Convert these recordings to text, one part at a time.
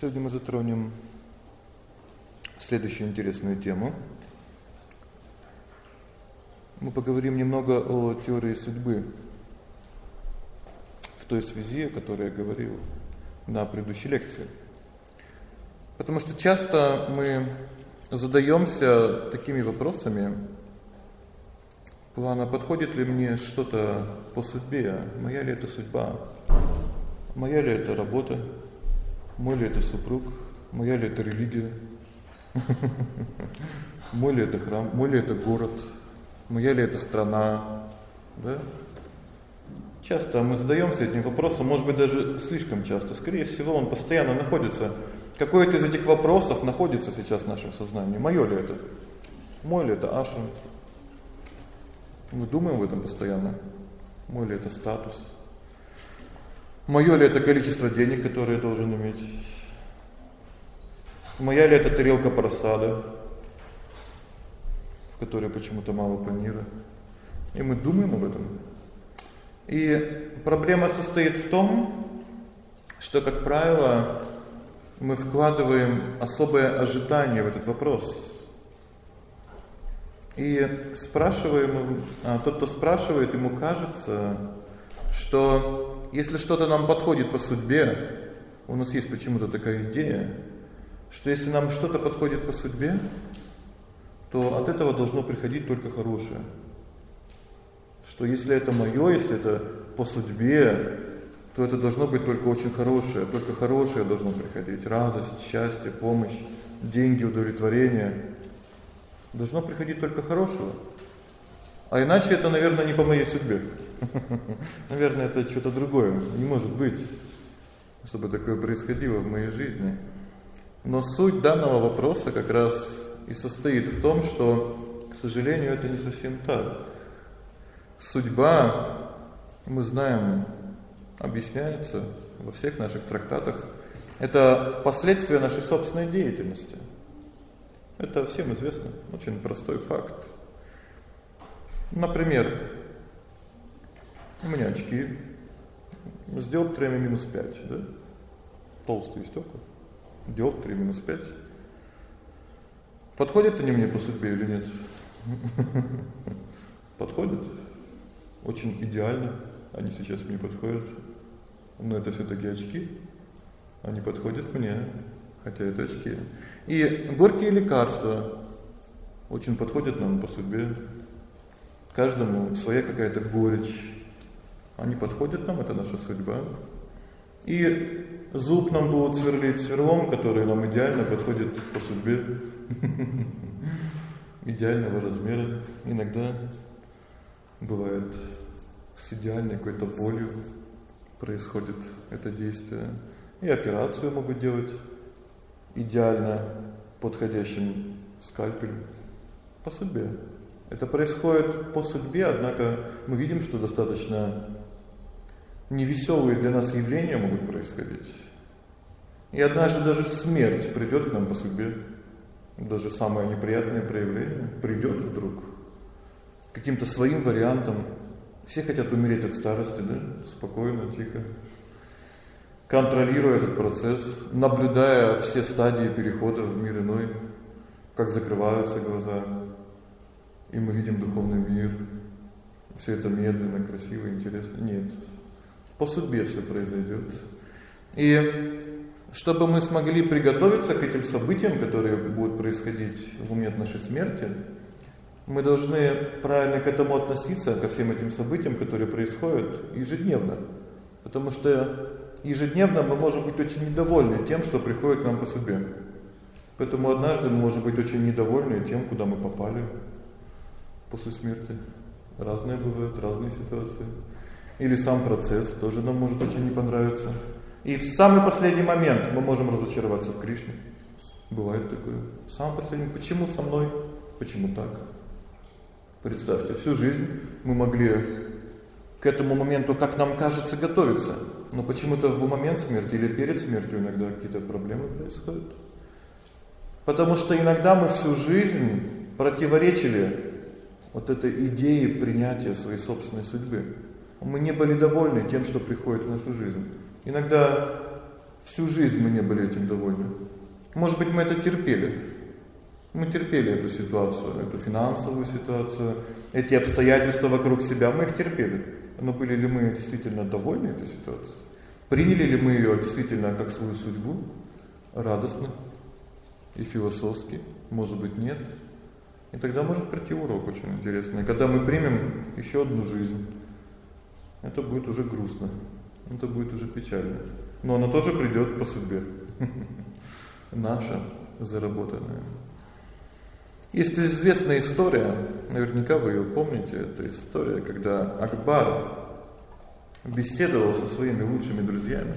Сегодня мы затронем следующую интересную тему. Мы поговорим немного о теории судьбы. В той связи, о которой я говорил на предыдущей лекции. Потому что часто мы задаёмся такими вопросами: плана подходит ли мне что-то по судьбе? Моя ли это судьба? Моя ли это работа? Мой ли это супруг? Моя ли это религия? Мой ли это храм? Мой ли это город? Моя ли это страна? Да? Часто мы задаёмся этим вопросом, может быть, даже слишком часто. Скорее всего, он постоянно находится. Какой-то из этих вопросов находится сейчас в нашем сознании. Моё ли это? Мой ли это ашрам? Мы думаем об этом постоянно. Мой ли это статус? Моё ли это количество денег, которые я должен иметь? Моя ли это тарелка просада, в которой почему-то мало панира? И мы думаем об этом. И проблема состоит в том, что, как правило, мы вкладываем особое ожидание в этот вопрос. И спрашиваем, а тот, кто спрашивает, ему кажется, что если что-то нам подходит по судьбе, у нас есть почему-то такая идея, что если нам что-то подходит по судьбе, то от этого должно приходить только хорошее. Что если это моё, если это по судьбе, то это должно быть только очень хорошее, только хорошее должно приходить: радость, счастье, помощь, деньги, удовлетворение. Должно приходить только хорошее. А иначе это, наверное, не по моей судьбе. Наверное, это что-то другое. Не может быть, чтобы такое происходило в моей жизни. Но суть данного вопроса как раз и состоит в том, что, к сожалению, это не совсем так. Судьба, мы знаем, объясняется во всех наших трактатах. Это последствия нашей собственной деятельности. Это всем известно, очень простой факт. Например, у меня очки с диоптриями минус 5, да? Толстые стёкла. Диоптрии минус 5. Подходят они мне по судьбе или нет? Подходят. Очень идеально они сейчас мне подходят. Но это всё-таки очки. Они подходят мне, хотя это очки. И горькие лекарства очень подходят нам по судьбе. Каждому своя какая-то горечь. Они подходят нам, это наша судьба. И зуб нам будут сверлить сверлом, который нам идеально подходит по судьбе. Идеального размера. Иногда бывает с идеальной какой-то болью происходит это действие. И операцию могут делать идеально подходящим скальпелем по судьбе. Это происходит по судьбе, однако мы видим, что достаточно невесёлые для нас явления могут происходить. И однажды даже смерть придёт к нам по судьбе. Даже самое неприятное проявление придёт вдруг каким-то своим вариантом. Все хотят умереть от старости, да? Спокойно, тихо. Контролируя этот процесс, наблюдая все стадии перехода в мир иной, как закрываются глаза, и мы видим духовный мир. Все это медленно, красиво, интересно. Нет. По судьбе все произойдет. И чтобы мы смогли приготовиться к этим событиям, которые будут происходить в момент нашей смерти, мы должны правильно к этому относиться, ко всем этим событиям, которые происходят ежедневно. Потому что ежедневно мы можем быть очень недовольны тем, что приходит к нам по судьбе. Поэтому однажды мы можем быть очень недовольны тем, куда мы попали после смерти. Разные бывают, разные ситуации. Или сам процесс тоже нам может очень не понравиться. И в самый последний момент мы можем разочароваться в Кришне. Бывает такое. В самый последний, почему со мной? Почему так? Представьте, всю жизнь мы могли к этому моменту, как нам кажется, готовиться. Но почему-то в момент смерти или перед смертью иногда какие-то проблемы происходят. Потому что иногда мы всю жизнь противоречили вот этой идее принятия своей собственной судьбы. Мы не были довольны тем, что приходит в нашу жизнь. Иногда Всю жизнь мы не были этим довольны. Может быть, мы это терпели. Мы терпели эту ситуацию, эту финансовую ситуацию, эти обстоятельства вокруг себя, мы их терпели. Но были ли мы действительно довольны этой ситуацией? Приняли ли мы ее действительно как свою судьбу? Радостно и философски? Может быть, нет? И тогда может прийти урок очень интересный. Когда мы примем еще одну жизнь, это будет уже грустно. Это будет уже печально. Но она тоже придет по судьбе. Наша заработанная. Есть известная история, наверняка вы ее помните, это история, когда Акбар беседовал со своими лучшими друзьями.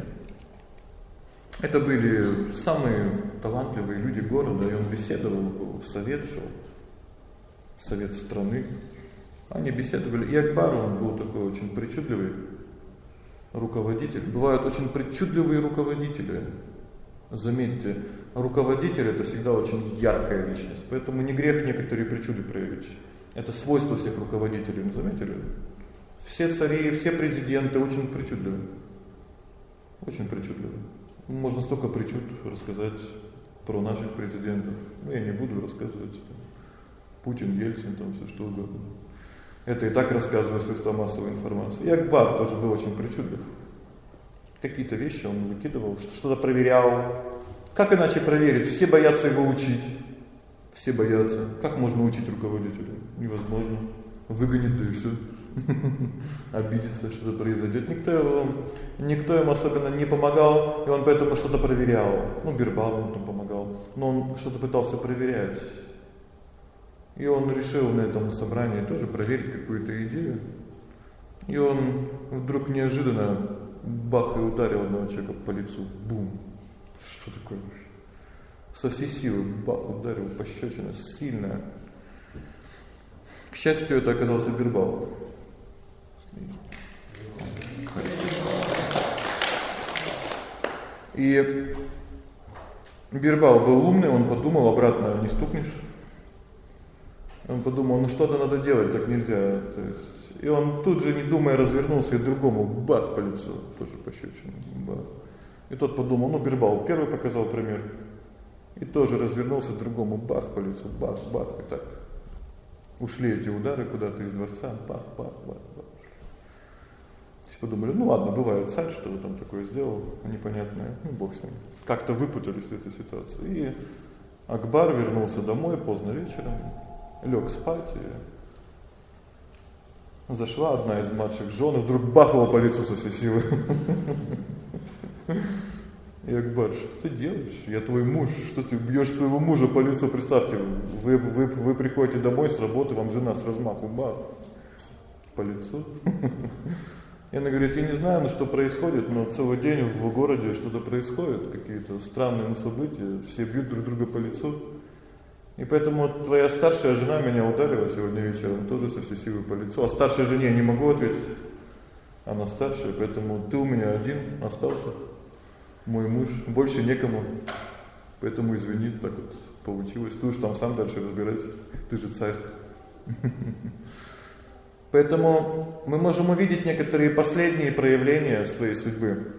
Это были самые талантливые люди города, и он беседовал, в совет шел, совет страны. Они беседовали, и Акбар, он был такой очень причудливый руководитель. Бывают очень причудливые руководители. Заметьте, руководитель это всегда очень яркая личность, поэтому не грех некоторые причуды проявить. Это свойство всех руководителей, вы заметили? Все цари, все президенты очень причудливы. Очень причудливы. Можно столько причуд рассказать про наших президентов. Но я не буду рассказывать. Путин, Ельцин, там все что угодно. Это и так рассказывают средства массовой информации. И Акбар тоже был очень причудлив. Какие-то вещи он выкидывал, что-то проверял. Как иначе проверить? Все боятся его учить. Все боятся. Как можно учить руководителя? Невозможно. Выгонит да и все. Обидится, что-то произойдет. Никто его, никто ему особенно не помогал, и он поэтому что-то проверял. Ну, Бирбал ему помогал. Но он что-то пытался проверять. И он решил на этом собрании тоже проверить какую-то идею. И он вдруг неожиданно бах и ударил одного человека по лицу. Бум. Что такое? Со всей силы бах ударил пощечина сильная. К счастью, это оказался Бирбал. И Бирбал был умный, он подумал, обратно не стукнешь. Он подумал, ну что-то надо делать, так нельзя. То есть, и он тут же, не думая, развернулся и другому бах по лицу, тоже пощечину, бах. И тот подумал, ну Бирбал первый показал пример. И тоже развернулся другому бах по лицу, бах, бах, и так. Ушли эти удары куда-то из дворца, бах, бах, бах, бах. Все подумали, ну ладно, бывает царь, что то там такое сделал, непонятное, ну бог с ним. Как-то выпутались из этой ситуации. И Акбар вернулся домой поздно вечером, лег спать, и зашла одна из младших жен, и вдруг бахнула по лицу со всей силы. И Акбар, что ты делаешь? Я твой муж, что ты бьешь своего мужа по лицу? Представьте, вы, вы, вы приходите домой с работы, вам жена с размаху бах по лицу. И она говорит, я не знаю, ну, что происходит, но целый день в городе что-то происходит, какие-то странные события, все бьют друг друга по лицу. И поэтому твоя старшая жена меня ударила сегодня вечером тоже со всей силы по лицу. А старшей жене я не могу ответить. Она старшая, поэтому ты у меня один остался. Мой муж, больше некому. Поэтому извини, так вот получилось. Ты уж там сам дальше разбирайся. Ты же царь. Поэтому мы можем увидеть некоторые последние проявления своей судьбы.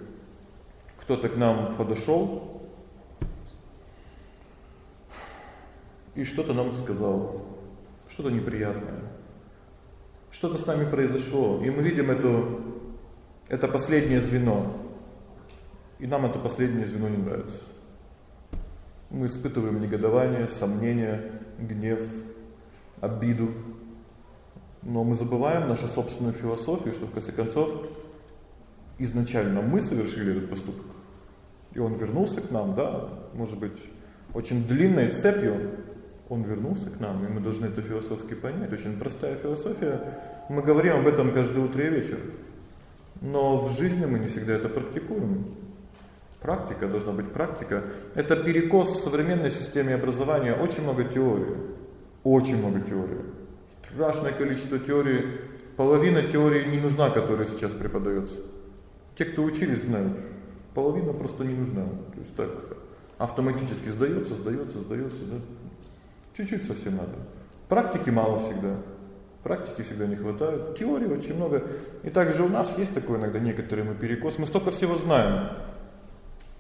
Кто-то к нам подошел, и что-то нам сказал, что-то неприятное. Что-то с нами произошло, и мы видим эту это последнее звено. И нам это последнее звено не нравится. Мы испытываем негодование, сомнение, гнев, обиду. Но мы забываем нашу собственную философию, что в конце концов изначально мы совершили этот поступок. И он вернулся к нам, да, может быть, очень длинной цепью, он вернулся к нам, и мы должны это философски понять. Очень простая философия. Мы говорим об этом каждое утро и вечер. Но в жизни мы не всегда это практикуем. Практика должна быть практика. Это перекос в современной системе образования. Очень много теории. Очень много теории. Страшное количество теории. Половина теории не нужна, которая сейчас преподается. Те, кто учились, знают. Половина просто не нужна. То есть так автоматически сдается, сдается, сдается, да? Чуть-чуть совсем надо. Практики мало всегда. Практики всегда не хватает. Теории очень много. И также у нас есть такой иногда некоторый мы перекос. Мы столько всего знаем.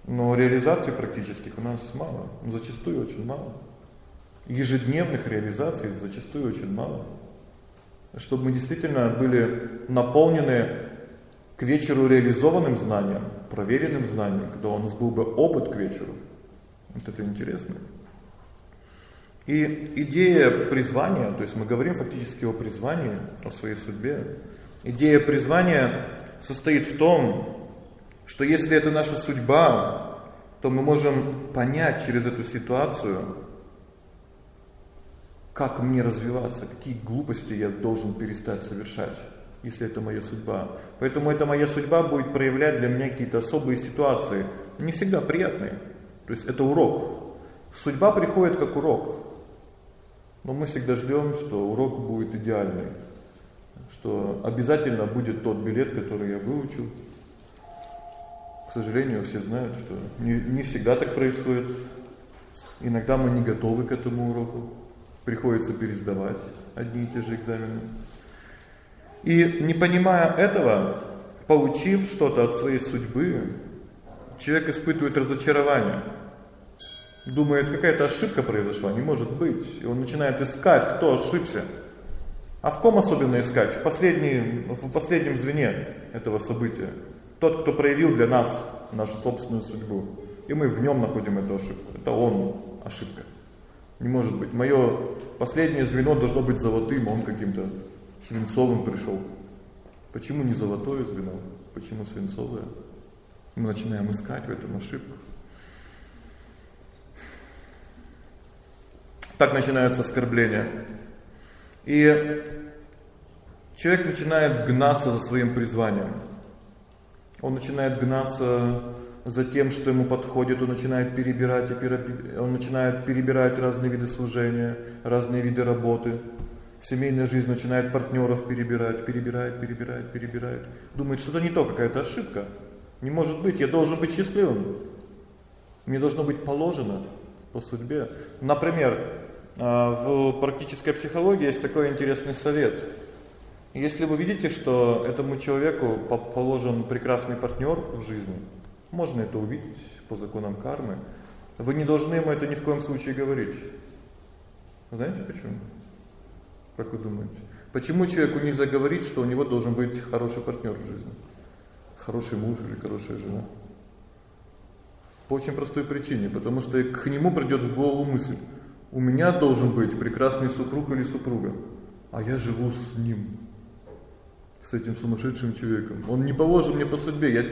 Но реализаций практических у нас мало, зачастую очень мало. Ежедневных реализаций зачастую очень мало. Чтобы мы действительно были наполнены к вечеру реализованным знанием, проверенным знанием, когда у нас был бы опыт к вечеру. Вот это интересно. И идея призвания, то есть мы говорим фактически о призвании, о своей судьбе. Идея призвания состоит в том, что если это наша судьба, то мы можем понять через эту ситуацию, как мне развиваться, какие глупости я должен перестать совершать если это моя судьба. Поэтому эта моя судьба будет проявлять для меня какие-то особые ситуации, не всегда приятные. То есть это урок. Судьба приходит как урок. Но мы всегда ждем, что урок будет идеальный, что обязательно будет тот билет, который я выучил. К сожалению, все знают, что не не всегда так происходит. Иногда мы не готовы к этому уроку. Приходится пересдавать одни и те же экзамены. И не понимая этого, получив что-то от своей судьбы, человек испытывает разочарование. Думает, какая-то ошибка произошла, не может быть. И он начинает искать, кто ошибся. А в ком особенно искать? В последней в последнем звене этого события. Тот, кто проявил для нас нашу собственную судьбу. И мы в нем находим эту ошибку. Это он ошибка. Не может быть. Моё последнее звено должно быть золотым, он каким-то свинцовым пришел. Почему не золотое звено? Почему свинцовое? Мы начинаем искать в этом ошибку. Так начинаются оскорбления. И человек начинает гнаться за своим призванием. Он начинает гнаться за тем, что ему подходит, он начинает перебирать и он начинает перебирать разные виды служения, разные виды работы семейная жизнь начинает партнеров перебирать, перебирает, перебирает, перебирает. Думает, что-то не то, какая-то ошибка. Не может быть, я должен быть счастливым. Мне должно быть положено по судьбе. Например, в практической психологии есть такой интересный совет. Если вы видите, что этому человеку положен прекрасный партнер в жизни, можно это увидеть по законам кармы, вы не должны ему это ни в коем случае говорить. Знаете почему? Как вы думаете? Почему человеку нельзя говорить, что у него должен быть хороший партнер в жизни? Хороший муж или хорошая жена? По очень простой причине, потому что к нему придёт в голову мысль: у меня должен быть прекрасный супруг или супруга, а я живу с ним. С этим сумасшедшим человеком. Он не положен мне по судьбе. Я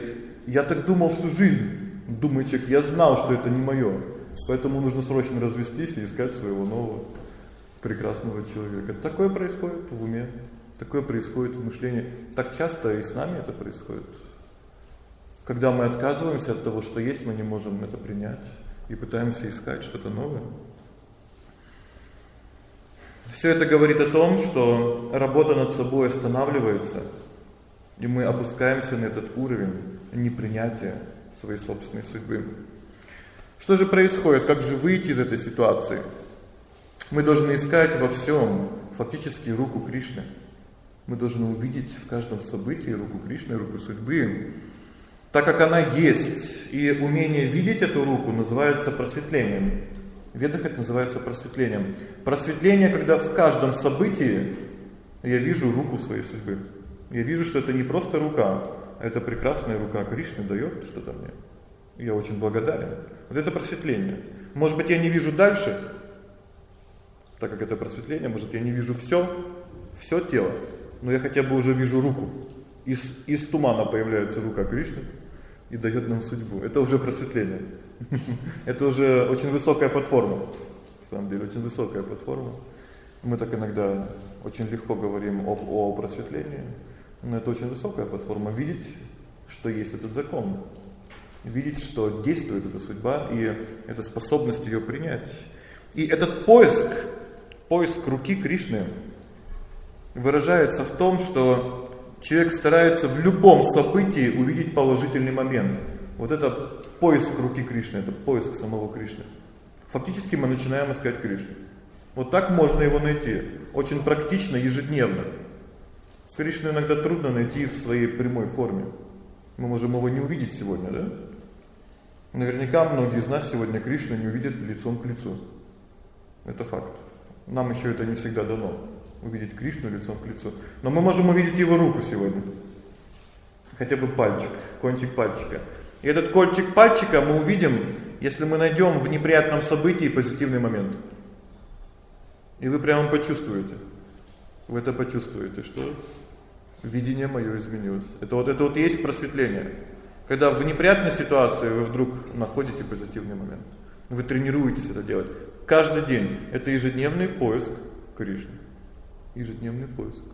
я так думал всю жизнь. Думаю, человек, я знал, что это не моё. Поэтому нужно срочно развестись и искать своего нового прекрасного человека. Такое происходит в уме, такое происходит в мышлении. Так часто и с нами это происходит. Когда мы отказываемся от того, что есть, мы не можем это принять и пытаемся искать что-то новое. Всё это говорит о том, что работа над собой останавливается, и мы опускаемся на этот уровень непринятия своей собственной судьбы. Что же происходит? Как же выйти из этой ситуации? Мы должны искать во всем фактически руку Кришны. Мы должны увидеть в каждом событии руку Кришны, руку судьбы, так как она есть. И умение видеть эту руку называется просветлением. Ведах это называется просветлением. Просветление, когда в каждом событии я вижу руку своей судьбы. Я вижу, что это не просто рука, а это прекрасная рука Кришны дает что-то мне. Я очень благодарен. Вот это просветление. Может быть, я не вижу дальше, так как это просветление, может, я не вижу всё, всё тело, но я хотя бы уже вижу руку. Из из тумана появляется рука Кришны и даёт нам судьбу. Это уже просветление. Это уже очень высокая платформа. На самом деле, очень высокая платформа. Мы так иногда очень легко говорим об о просветлении, но это очень высокая платформа видеть, что есть этот закон. Видеть, что действует эта судьба и эта способность её принять. И этот поиск поиск руки Кришны выражается в том, что человек старается в любом событии увидеть положительный момент. Вот это поиск руки Кришны, это поиск самого Кришны. Фактически мы начинаем искать Кришну. Вот так можно его найти, очень практично, ежедневно. Кришну иногда трудно найти в своей прямой форме. Мы можем его не увидеть сегодня, да? Наверняка многие из нас сегодня Кришну не увидят лицом к лицу. Это факт. Нам еще это не всегда дано увидеть Кришну лицом к лицу. Но мы можем увидеть его руку сегодня. Хотя бы пальчик, кончик пальчика. И этот кончик пальчика мы увидим, если мы найдем в неприятном событии позитивный момент. И вы прямо почувствуете. Вы это почувствуете, что видение моё изменилось. Это вот это вот есть просветление. Когда в неприятной ситуации вы вдруг находите позитивный момент. Вы тренируетесь это делать каждый день. Это ежедневный поиск Кришны. Ежедневный поиск.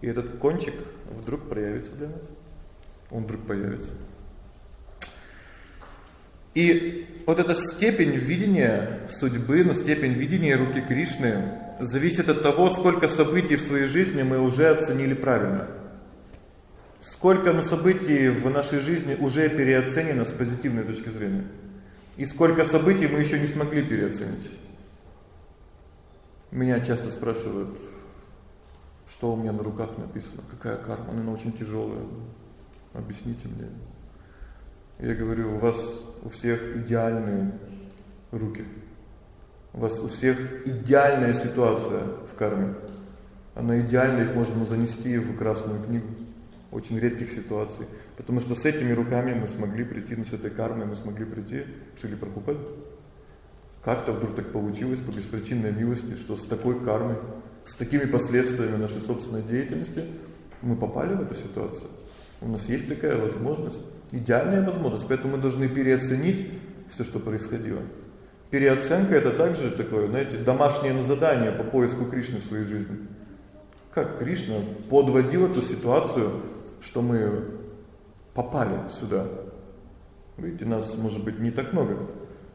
И этот кончик вдруг проявится для нас. Он вдруг появится. И вот эта степень видения судьбы, на степень видения руки Кришны зависит от того, сколько событий в своей жизни мы уже оценили правильно. Сколько на событий в нашей жизни уже переоценено с позитивной точки зрения. И сколько событий мы еще не смогли переоценить. Меня часто спрашивают, что у меня на руках написано, какая карма, она очень тяжелая. Объясните мне. Я говорю, у вас у всех идеальные руки. У вас у всех идеальная ситуация в карме. Она идеальна, их можно занести в красную книгу очень редких ситуаций, потому что с этими руками мы смогли прийти, ну с этой кармой мы смогли прийти к Шили Прабхупаде. Как-то вдруг так получилось по беспричинной милости, что с такой кармой, с такими последствиями нашей собственной деятельности мы попали в эту ситуацию. У нас есть такая возможность, идеальная возможность, поэтому мы должны переоценить все, что происходило. Переоценка это также такое, знаете, домашнее задание по поиску Кришны в своей жизни. Как Кришна подводил эту ситуацию что мы попали сюда. Видите, нас, может быть, не так много.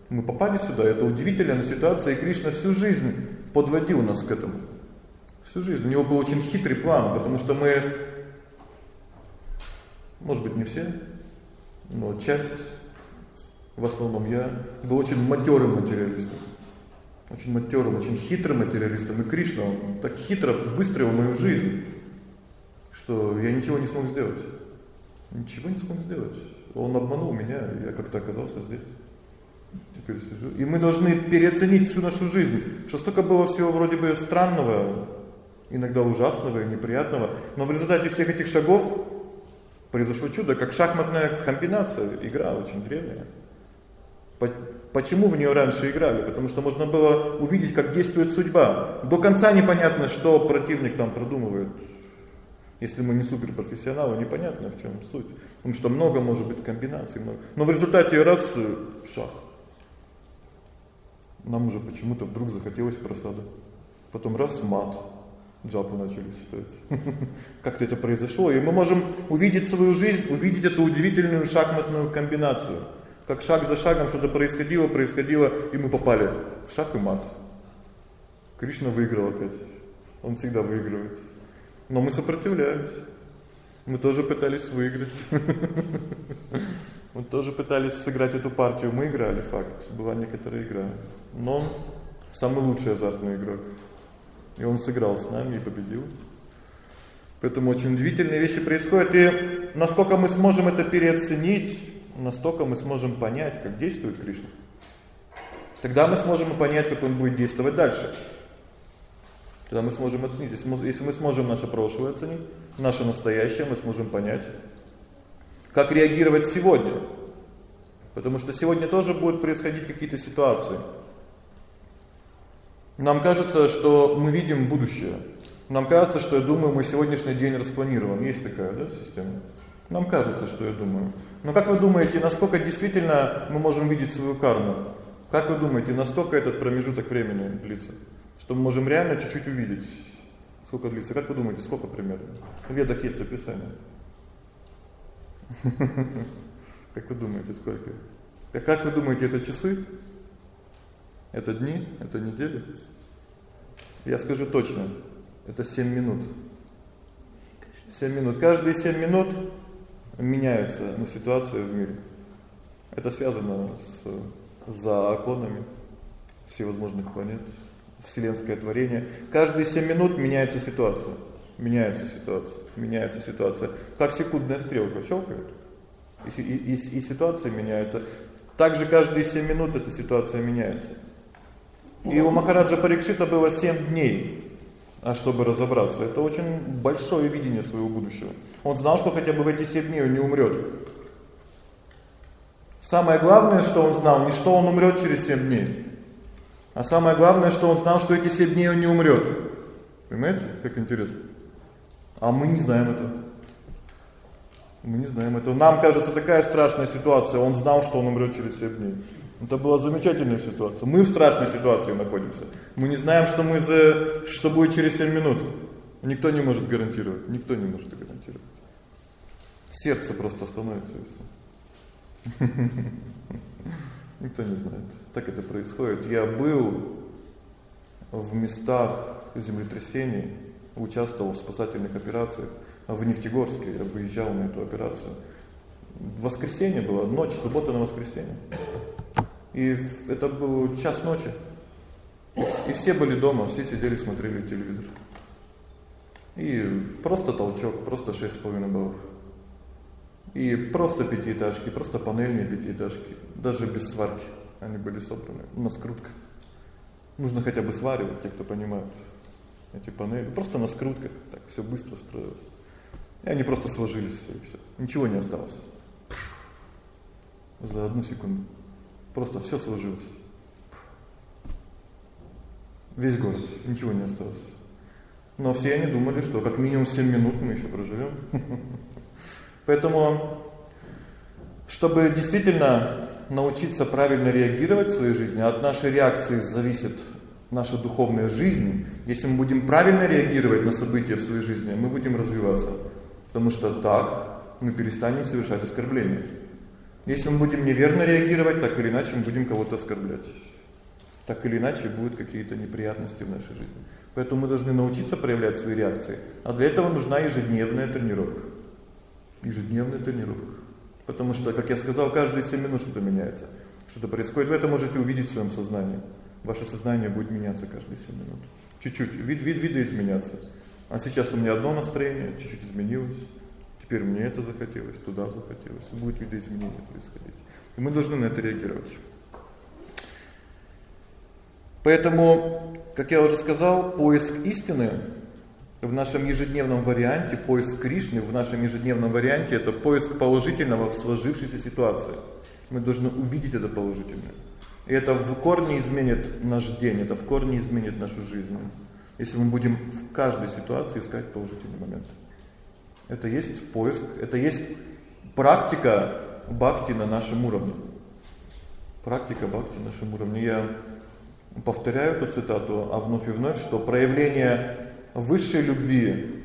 Мы попали сюда, это удивительная ситуация, и Кришна всю жизнь подводил нас к этому. Всю жизнь. У него был очень хитрый план, потому что мы может быть, не все, но часть в основном я был очень матерым материалистом. Очень матерым, очень хитрым материалистом. И Кришна, он так хитро выстроил мою жизнь что я ничего не смог сделать. Ничего не смог сделать. Он обманул меня, я как-то оказался здесь. Теперь сижу. И мы должны переоценить всю нашу жизнь, что столько было всего вроде бы странного, иногда ужасного и неприятного, но в результате всех этих шагов произошло чудо, как шахматная комбинация, игра очень древняя. Почему в нее раньше играли? Потому что можно было увидеть, как действует судьба. До конца непонятно, что противник там продумывает, если мы не суперпрофессионалы, непонятно в чем суть. Потому что много может быть комбинаций, много. Но в результате раз шах. Нам уже почему-то вдруг захотелось просада. Потом раз мат. Джапы начали читать. Как-то это произошло, и мы можем увидеть свою жизнь, увидеть эту удивительную шахматную комбинацию. Как шаг за шагом что-то происходило, происходило, и мы попали в шах и мат. Кришна выиграл опять. Он всегда выигрывает. Но мы сопротивлялись. Мы тоже пытались выиграть. Мы тоже пытались сыграть эту партию. Мы играли, факт. Была некоторая игра. Но он самый лучший азартный игрок. И он сыграл с нами и победил. Поэтому очень удивительные вещи происходят, и насколько мы сможем это переоценить, настолько мы сможем понять, как действует Кришна. Тогда мы сможем понять, как он будет действовать дальше. Тогда мы сможем оценить, если мы, если мы сможем наше прошлое оценить, наше настоящее, мы сможем понять, как реагировать сегодня. Потому что сегодня тоже будут происходить какие-то ситуации. Нам кажется, что мы видим будущее. Нам кажется, что я думаю, мой сегодняшний день распланирован. Есть такая, да, система. Нам кажется, что я думаю. Но как вы думаете, насколько действительно мы можем видеть свою карму? Как вы думаете, насколько этот промежуток времени длится? что мы можем реально чуть-чуть увидеть, сколько длится. Как вы думаете, сколько примерно? В ведах есть описание. Как вы думаете, сколько? Как вы думаете, это часы? Это дни? Это недели? Я скажу точно. Это 7 минут. 7 минут. Каждые 7 минут меняется ну, ситуация в мире. Это связано с законами всевозможных планет вселенское творение. Каждые 7 минут меняется ситуация. Меняется ситуация, меняется ситуация. Как секундная стрелка щелкает. И, и, и, и ситуация меняется. Также каждые 7 минут эта ситуация меняется. И у Махараджа Парикшита было 7 дней, а чтобы разобраться. Это очень большое видение своего будущего. Он знал, что хотя бы в эти 7 дней он не умрет. Самое главное, что он знал, не что он умрет через 7 дней, а самое главное, что он знал, что эти 7 дней он не умрет. Понимаете, как интересно? А мы не знаем этого. Мы не знаем этого. Нам кажется такая страшная ситуация. Он знал, что он умрет через 7 дней. Это была замечательная ситуация. Мы в страшной ситуации находимся. Мы не знаем, что мы за что будет через 7 минут. Никто не может гарантировать. Никто не может гарантировать. Сердце просто остановится и. Никто не знает. Так это происходит. Я был в местах землетрясений, участвовал в спасательных операциях в Нефтегорске. Я выезжал на эту операцию. В воскресенье было, ночь, суббота на воскресенье. И это был час ночи. И все были дома, все сидели, смотрели телевизор. И просто толчок, просто 6,5 баллов. И просто пятиэтажки, просто панельные пятиэтажки, даже без сварки. Они были собраны на скрутках. Нужно хотя бы сваривать, те, кто понимают. Эти панели просто на скрутках, так все быстро строилось. И они просто сложились все и всё. Ничего не осталось. За одну секунду. Просто все сложилось. Весь город, ничего не осталось. Но все они думали, что как минимум 7 минут мы еще проживем. Поэтому чтобы действительно научиться правильно реагировать в своей жизни, от нашей реакции зависит наша духовная жизнь. Если мы будем правильно реагировать на события в своей жизни, мы будем развиваться. Потому что так мы перестанем совершать оскорбления. Если мы будем неверно реагировать, так или иначе мы будем кого-то оскорблять. Так или иначе будут какие-то неприятности в нашей жизни. Поэтому мы должны научиться проявлять свои реакции. А для этого нужна ежедневная тренировка ежедневная тренировка. Потому что, как я сказал, каждые 7 минут что-то меняется. Что-то происходит. Вы это можете увидеть в своем сознании. Ваше сознание будет меняться каждые 7 минут. Чуть-чуть, вид вид вида изменяться. А сейчас у меня одно настроение, чуть-чуть изменилось. Теперь мне это захотелось, туда захотелось. Будет видоизменение происходить. И мы должны на это реагировать. Поэтому, как я уже сказал, поиск истины в нашем ежедневном варианте поиск Кришны, в нашем ежедневном варианте это поиск положительного в сложившейся ситуации. Мы должны увидеть это положительное. И это в корне изменит наш день, это в корне изменит нашу жизнь. Если мы будем в каждой ситуации искать положительный момент. Это есть поиск, это есть практика бхакти на нашем уровне. Практика бхакти на нашем уровне. Я повторяю эту цитату, а вновь и вновь, что проявление высшей любви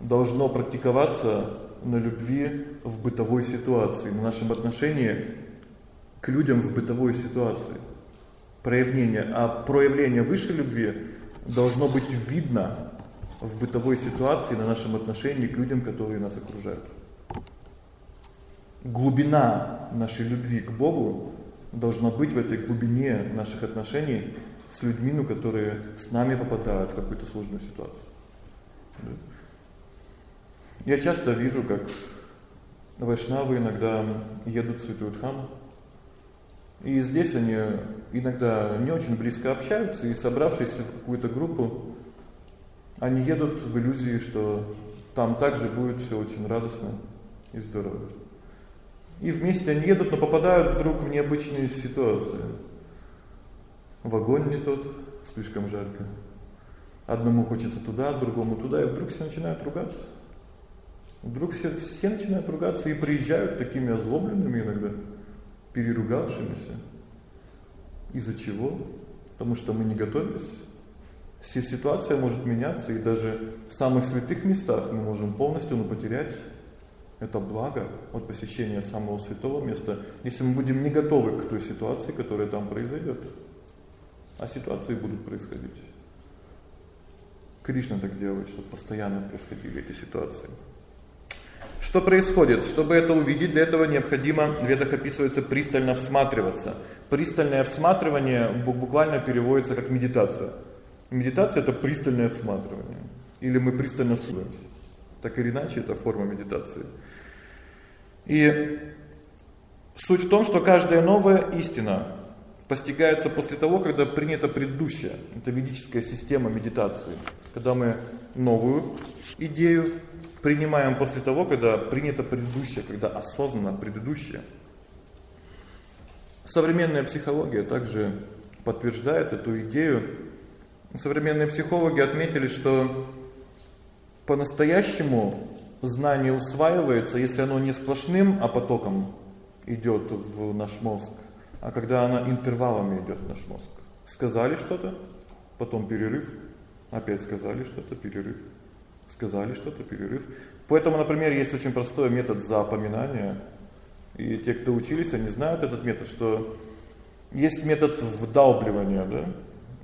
должно практиковаться на любви в бытовой ситуации, на нашем отношении к людям в бытовой ситуации. Проявление, а проявление высшей любви должно быть видно в бытовой ситуации на нашем отношении к людям, которые нас окружают. Глубина нашей любви к Богу должна быть в этой глубине наших отношений с людьми, ну, которые с нами попадают в какую-то сложную ситуацию. Я часто вижу, как вайшнавы иногда едут в Святую Дхаму. И здесь они иногда не очень близко общаются, и собравшись в какую-то группу, они едут в иллюзии, что там также будет все очень радостно и здорово. И вместе они едут, но попадают вдруг в необычные ситуации вагон не тот, слишком жарко. Одному хочется туда, другому туда, и вдруг все начинают ругаться. Вдруг все все начинают ругаться и приезжают такими озлобленными иногда, переругавшимися. Из-за чего? Потому что мы не готовились. Ситуация может меняться, и даже в самых святых местах мы можем полностью ну, потерять это благо от посещения самого святого места, если мы будем не готовы к той ситуации, которая там произойдет а ситуации будут происходить. Кришна так делает, чтобы постоянно происходили эти ситуации. Что происходит? Чтобы это увидеть, для этого необходимо, в ведах описывается пристально всматриваться. Пристальное всматривание буквально переводится как медитация. Медитация это пристальное всматривание. Или мы пристально вслушиваемся. Так или иначе это форма медитации. И суть в том, что каждая новая истина постигается после того, когда принята предыдущая. Это ведическая система медитации. Когда мы новую идею принимаем после того, когда принята предыдущая, когда осознанно предыдущая. Современная психология также подтверждает эту идею. Современные психологи отметили, что по-настоящему знание усваивается, если оно не сплошным, а потоком идет в наш мозг, а когда оно интервалами идет в наш мозг. Сказали что-то, потом перерыв, опять сказали что-то, перерыв. Сказали что-то, перерыв. Поэтому, например, есть очень простой метод запоминания. И те, кто учились, они знают этот метод, что есть метод вдалбливания, да?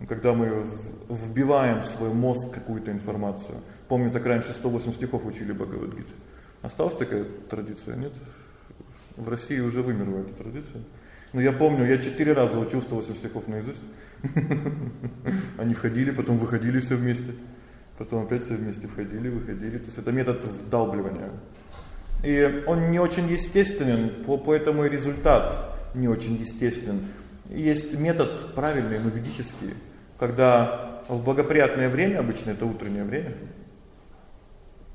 Когда мы вбиваем в свой мозг какую-то информацию. Помню, так раньше 108 стихов учили Бхагавад-гиту. Осталась такая традиция, нет? В России уже вымерла эта традиция. Но я помню, я четыре раза учил 108 стихов наизусть. Они входили, потом выходили все вместе. Потом опять все вместе входили, выходили. То есть это метод вдалбливания. И он не очень естественен, поэтому и результат не очень естественен. Есть метод правильный, но ведический, когда в благоприятное время, обычно это утреннее время,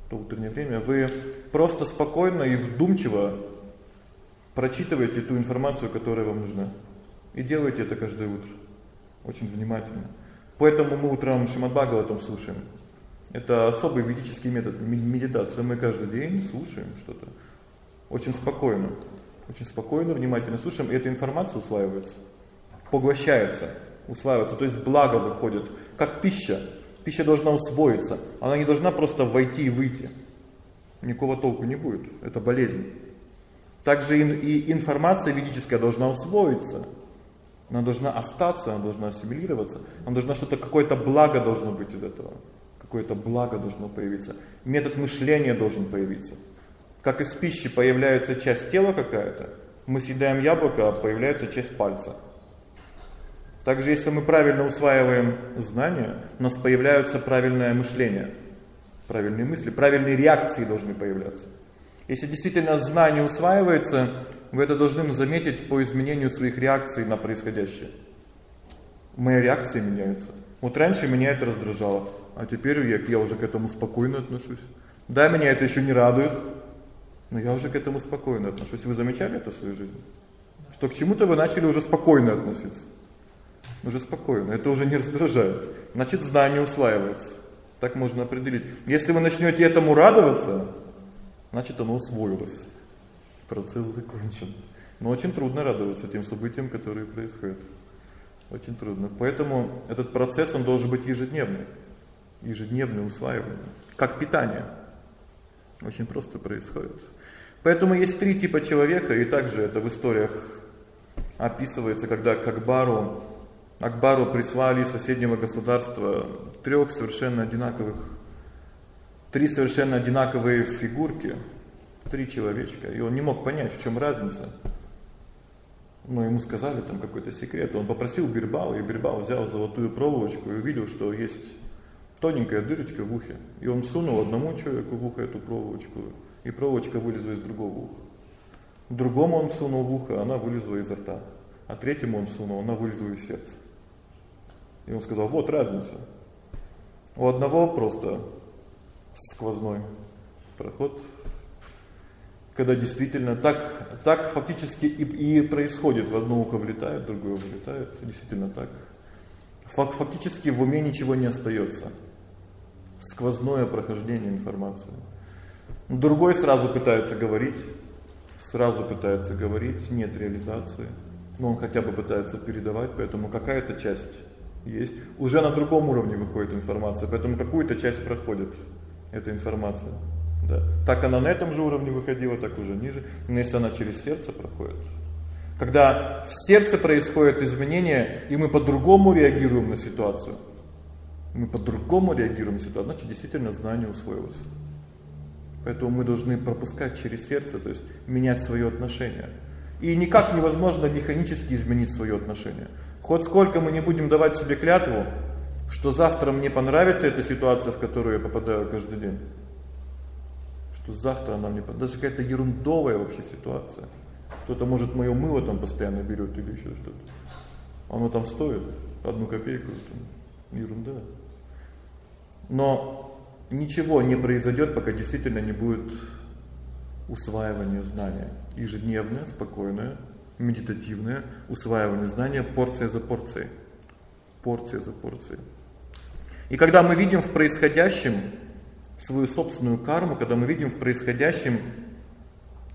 то утреннее время, вы просто спокойно и вдумчиво прочитываете ту информацию, которая вам нужна. И делаете это каждое утро. Очень внимательно. Поэтому мы утром Шримад Бхагаватам слушаем. Это особый ведический метод медитации. Мы каждый день слушаем что-то. Очень спокойно. Очень спокойно, внимательно слушаем, и эта информация усваивается. Поглощается, усваивается, то есть благо выходит, как пища. Пища должна усвоиться. Она не должна просто войти и выйти. Никакого толку не будет. Это болезнь. Также и информация ведическая должна усвоиться. Она должна остаться, она должна ассимилироваться. Она должна что-то какое-то благо должно быть из этого. Какое-то благо должно появиться. Метод мышления должен появиться. Как из пищи появляется часть тела какая-то, мы съедаем яблоко, а появляется часть пальца. Также если мы правильно усваиваем знания, у нас появляется правильное мышление, правильные мысли, правильные реакции должны появляться. Если действительно знание усваивается, вы это должны заметить по изменению своих реакций на происходящее. Мои реакции меняются. Вот раньше меня это раздражало, а теперь я, я уже к этому спокойно отношусь. Да, меня это еще не радует, но я уже к этому спокойно отношусь. Вы замечали это в своей жизни? Что к чему-то вы начали уже спокойно относиться. Уже спокойно, это уже не раздражает. Значит, знание усваивается. Так можно определить. Если вы начнете этому радоваться, значит, оно усвоилось. Процесс закончен. Но очень трудно радоваться тем событиям, которые происходят. Очень трудно. Поэтому этот процесс он должен быть ежедневный. Ежедневное усваивание, как питание. Очень просто происходит. Поэтому есть три типа человека, и также это в историях описывается, когда к Акбару, прислали из соседнего государства трех совершенно одинаковых, три совершенно одинаковые фигурки, три человечка, и он не мог понять, в чем разница. Но ему сказали там какой-то секрет. Он попросил Бирбау, и Бирбау взял золотую проволочку и увидел, что есть тоненькая дырочка в ухе. И он сунул одному человеку в ухо эту проволочку, и проволочка вылезла из другого уха. Другому он сунул в ухо, она вылезла изо рта. А третьему он сунул, она вылезла из сердца. И он сказал: "Вот разница. У одного просто сквозной проход, когда действительно так так фактически и, и происходит, в одно ухо влетает, в другое вылетает, действительно так. Фактически в уме ничего не остается сквозное прохождение информации. Другой сразу пытается говорить, сразу пытается говорить, нет реализации. Но он хотя бы пытается передавать, поэтому какая-то часть есть. Уже на другом уровне выходит информация, поэтому какую-то часть проходит эта информация. Да. Так она на этом же уровне выходила, так уже ниже. Но если она через сердце проходит, когда в сердце происходят изменения, и мы по-другому реагируем на ситуацию, мы по-другому реагируем на ситуацию, значит, действительно знание усвоилось. Поэтому мы должны пропускать через сердце, то есть менять свое отношение. И никак невозможно механически изменить свое отношение. Хоть сколько мы не будем давать себе клятву, что завтра мне понравится эта ситуация, в которую я попадаю каждый день. что завтра нам не даже какая-то ерундовая вообще ситуация. Кто-то может моё мыло там постоянно берёт или ещё что-то. Оно там стоит одну копейку, это ерунда. Но ничего не произойдёт, пока действительно не будет усваивания знания. Ежедневное, спокойное, медитативное усваивание знания порция за порцией. Порция за порцией. И когда мы видим в происходящем свою собственную карму, когда мы видим в происходящем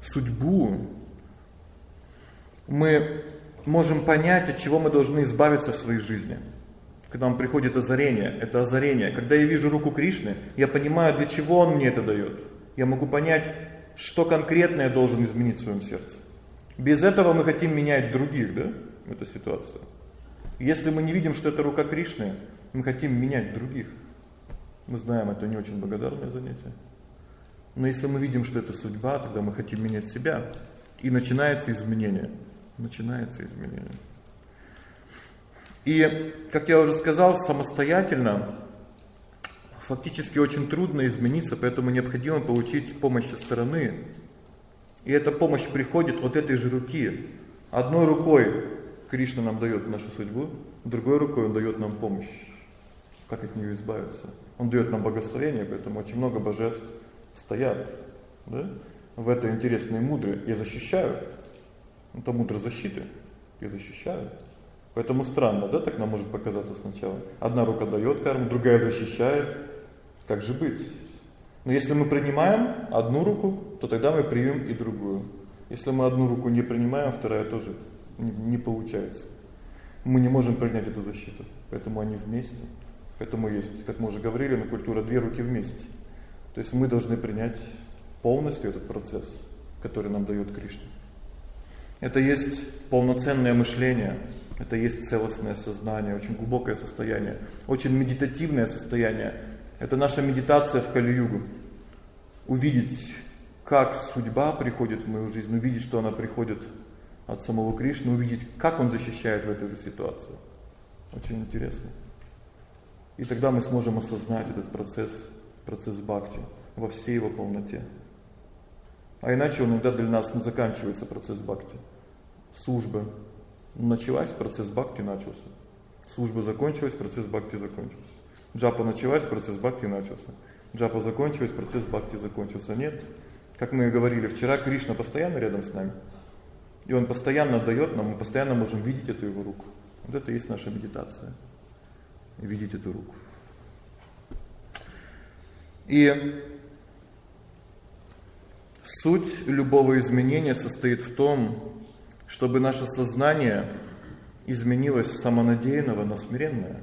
судьбу, мы можем понять, от чего мы должны избавиться в своей жизни. Когда нам приходит озарение, это озарение. Когда я вижу руку Кришны, я понимаю, для чего он мне это даёт. Я могу понять, что конкретно я должен изменить в своём сердце. Без этого мы хотим менять других, да? Это ситуация. Если мы не видим, что это рука Кришны, мы хотим менять других. Мы знаем, это не очень благодарное занятие. Но если мы видим, что это судьба, тогда мы хотим менять себя, и начинается изменение начинается изменение. И, как я уже сказал, самостоятельно фактически очень трудно измениться, поэтому необходимо получить помощь со стороны. И эта помощь приходит от этой же руки. Одной рукой Кришна нам даёт нашу судьбу, другой рукой он даёт нам помощь. Как от неё избавиться? Он даёт нам благословение, поэтому очень много божеств стоят, да? В этой интересной мудре и защищают это мудрость защиты. И защищают. Поэтому странно, да, так нам может показаться сначала. Одна рука даёт карму, другая защищает. Как же быть? Но если мы принимаем одну руку, то тогда мы примем и другую. Если мы одну руку не принимаем, вторая тоже не, получается. Мы не можем принять эту защиту. Поэтому они вместе. Поэтому есть, как мы уже говорили, на культура две руки вместе. То есть мы должны принять полностью этот процесс, который нам даёт Кришна. Это есть полноценное мышление, это есть целостное сознание, очень глубокое состояние, очень медитативное состояние. Это наша медитация в Кали-югу. Увидеть, как судьба приходит в мою жизнь, увидеть, что она приходит от самого Кришны, увидеть, как он защищает в этой же ситуации. Очень интересно. И тогда мы сможем осознать этот процесс, процесс бхакти во всей его полноте. А иначе он иногда для нас не заканчивается процесс бхакти. Служба началась, процесс бхакти начался. Служба закончилась, процесс бхакти закончился. Джапа началась, процесс бхакти начался. Джапа закончилась, процесс бхакти закончился. Нет. Как мы и говорили вчера, Кришна постоянно рядом с нами. И он постоянно даёт нам, мы постоянно можем видеть эту его руку. Вот это и есть наша медитация. Видеть эту руку. И Суть любого изменения состоит в том, чтобы наше сознание изменилось с самонадеянного на смиренное.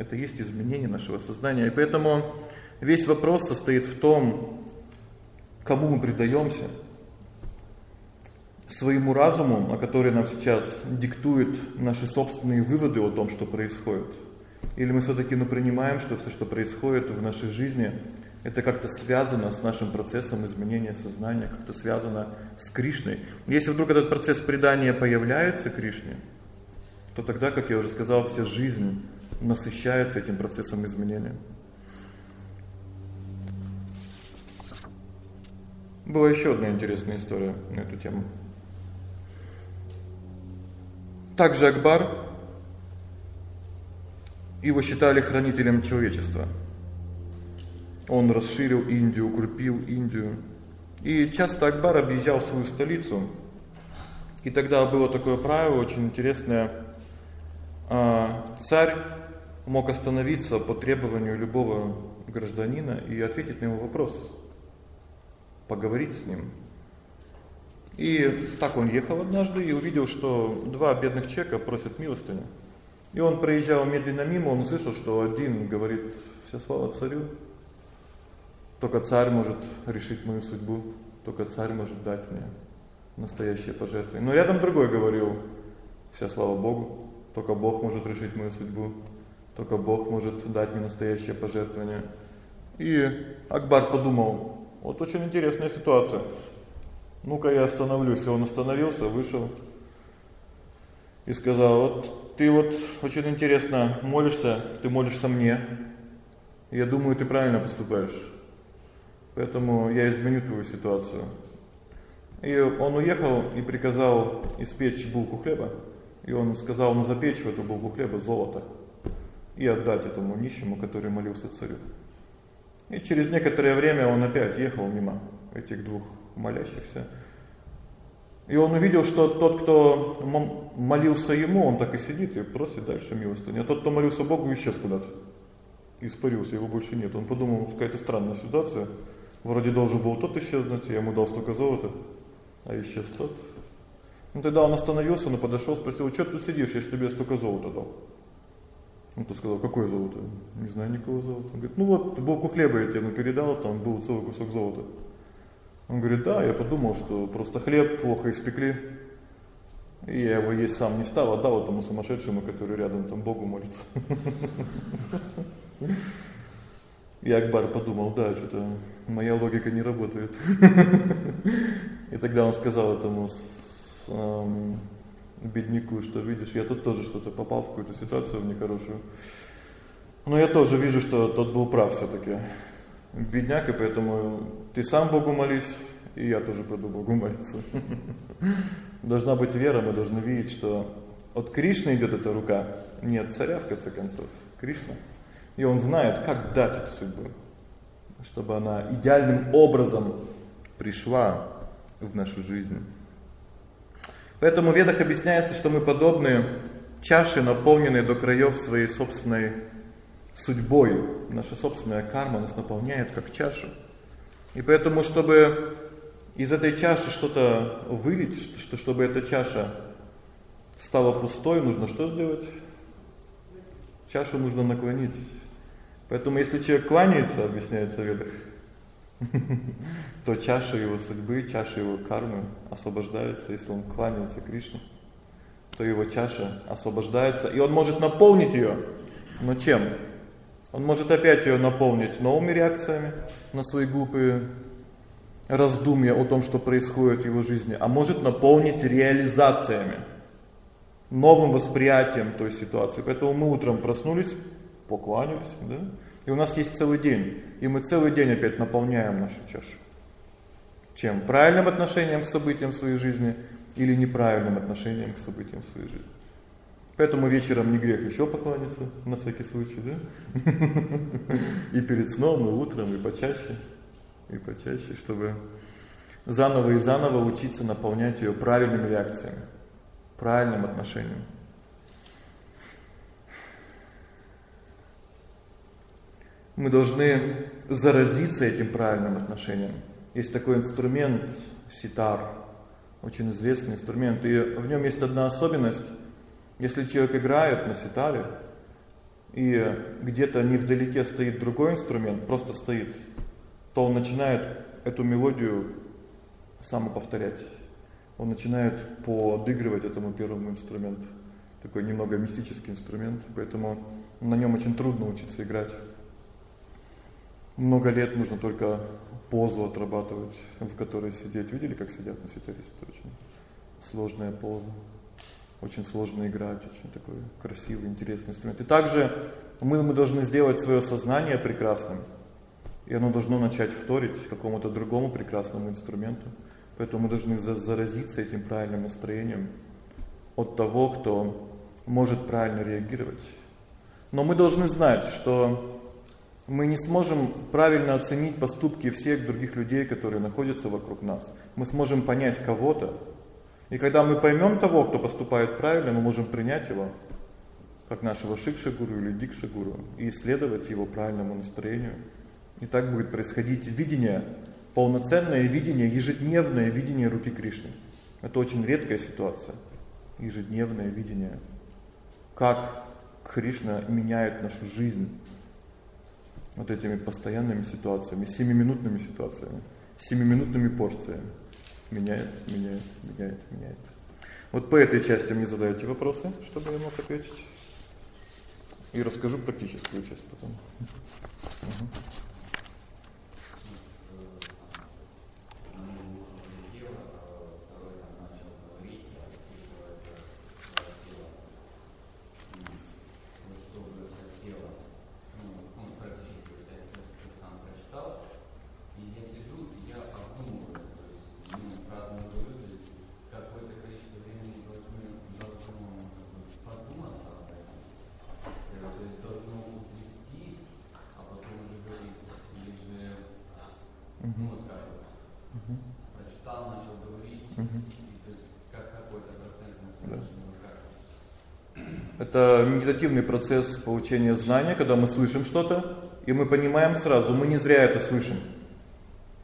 Это есть изменение нашего сознания. И поэтому весь вопрос состоит в том, кому мы предаёмся. Своему разуму, который нам сейчас диктует наши собственные выводы о том, что происходит. Или мы всё-таки ну принимаем, что всё, что происходит в нашей жизни, это как-то связано с нашим процессом изменения сознания, как-то связано с Кришной. Если вдруг этот процесс предания появляется Кришне, то тогда, как я уже сказал, вся жизнь насыщается этим процессом изменения. Была еще одна интересная история на эту тему. Также Акбар его считали хранителем человечества. Он расширил Индию, укрепил Индию. И часто Акбар объезжал свою столицу. И тогда было такое правило очень интересное. А царь мог остановиться по требованию любого гражданина и ответить на его вопрос. Поговорить с ним. И так он ехал однажды и увидел, что два бедных человека просят милостыню. И он проезжал медленно мимо, он услышал, что один говорит: "Вся слава царю". Только царь может решить мою судьбу, только царь может дать мне настоящее пожертвование. Но рядом другой говорил: "Вся слава Богу, только Бог может решить мою судьбу, только Бог может дать мне настоящее пожертвование". И Акбар подумал: "Вот очень интересная ситуация. Ну-ка я остановлюсь". И он остановился, вышел и сказал: "Вот ты вот очень интересно молишься, ты молишься мне. Я думаю, ты правильно поступаешь. Поэтому я изменю твою ситуацию. И он уехал и приказал испечь булку хлеба. И он сказал, ну запечь эту булку хлеба золото и отдать этому нищему, который молился царю. И через некоторое время он опять ехал мимо этих двух молящихся. И он увидел, что тот, кто молился ему, он так и сидит и просит дальше милостыни. А тот, кто молился Богу, исчез куда-то. Испарился, его больше нет. Он подумал, какая-то странная ситуация. Вроде должен был тот исчезнуть, я ему дал столько золота, а исчез тот. Ну тогда он остановился, он подошел, спросил: "Что ты тут сидишь? Я же тебе столько золота дал". Он то сказал: "Какое золото?" "Не знаю никакого золота". Он говорит: "Ну вот, булку хлеба я тебе передал, там был целый кусок золота". Он говорит: "Да, я подумал, что просто хлеб плохо испекли, и я его есть сам не стал, отдал этому сумасшедшему, который рядом там Богу молится". И Акбар подумал: "Да, что-то моя логика не работает". И тогда он сказал этому эм, бедняку, что видишь, я тут тоже что-то попал в какую-то ситуацию нехорошую. Но я тоже вижу, что тот был прав все таки Бедняк, и поэтому ты сам Богу молись, и я тоже пойду Богу молиться. Должна быть вера, мы должны видеть, что от Кришны идет эта рука, не от царя в конце концов, Кришна. И он знает, как дать эту судьбу, чтобы она идеальным образом пришла в нашу жизнь. Поэтому в Ведах объясняется, что мы подобны чаше, наполненной до краев своей собственной судьбой. Наша собственная карма нас наполняет как чашу. И поэтому, чтобы из этой чаши что-то вылить, что чтобы эта чаша стала пустой, нужно что сделать? Чашу нужно наклонить. Поэтому если человек кланяется, объясняется в Ведах, то чаша его судьбы, чаша его кармы освобождается, если он кланяется Кришне, то его чаша освобождается, и он может наполнить ее. Но чем? Он может опять ее наполнить новыми реакциями на свои глупые раздумья о том, что происходит в его жизни, а может наполнить реализациями, новым восприятием той ситуации. Поэтому мы утром проснулись, покланялись, да? И у нас есть целый день, и мы целый день опять наполняем нашу чашу. Чем правильным отношением к событиям своей жизни или неправильным отношением к событиям своей жизни. Поэтому вечером не грех еще поклониться на всякий случай, да? И перед сном, и утром, и почаще, и почаще, чтобы заново и заново учиться наполнять ее правильными реакциями, правильным отношением. Мы должны заразиться этим правильным отношением. Есть такой инструмент ситар, очень известный инструмент, и в нем есть одна особенность. Если человек играет на ситаре, и где-то невдалеке стоит другой инструмент, просто стоит, то он начинает эту мелодию самоповторять. Он начинает подыгрывать этому первому инструменту. Такой немного мистический инструмент, поэтому на нем очень трудно учиться играть много лет нужно только позу отрабатывать, в которой сидеть. Видели, как сидят на ситаристы? Очень сложная поза. Очень сложно играть, очень такой красивый, интересный инструмент. И также мы мы должны сделать свое сознание прекрасным. И оно должно начать вторить какому-то другому прекрасному инструменту. Поэтому мы должны заразиться этим правильным настроением от того, кто может правильно реагировать. Но мы должны знать, что мы не сможем правильно оценить поступки всех других людей, которые находятся вокруг нас. Мы сможем понять кого-то. И когда мы поймем того, кто поступает правильно, мы можем принять его как нашего шикшагуру или дикшагуру и исследовать его правильному настроению. И так будет происходить видение, полноценное видение, ежедневное видение руки Кришны. Это очень редкая ситуация. Ежедневное видение. Как Кришна меняет нашу жизнь вот этими постоянными ситуациями, семиминутными ситуациями, семиминутными порциями. Меняет, меняет, меняет, меняет. Вот по этой части мне задаете вопросы, чтобы я мог ответить. И расскажу практическую часть потом. Угу. Ну вот как угу. прочитал, начал говорить, угу. и, то есть как какой-то процент да. Это медитативный процесс получения знания, когда мы слышим что-то, и мы понимаем сразу, мы не зря это слышим.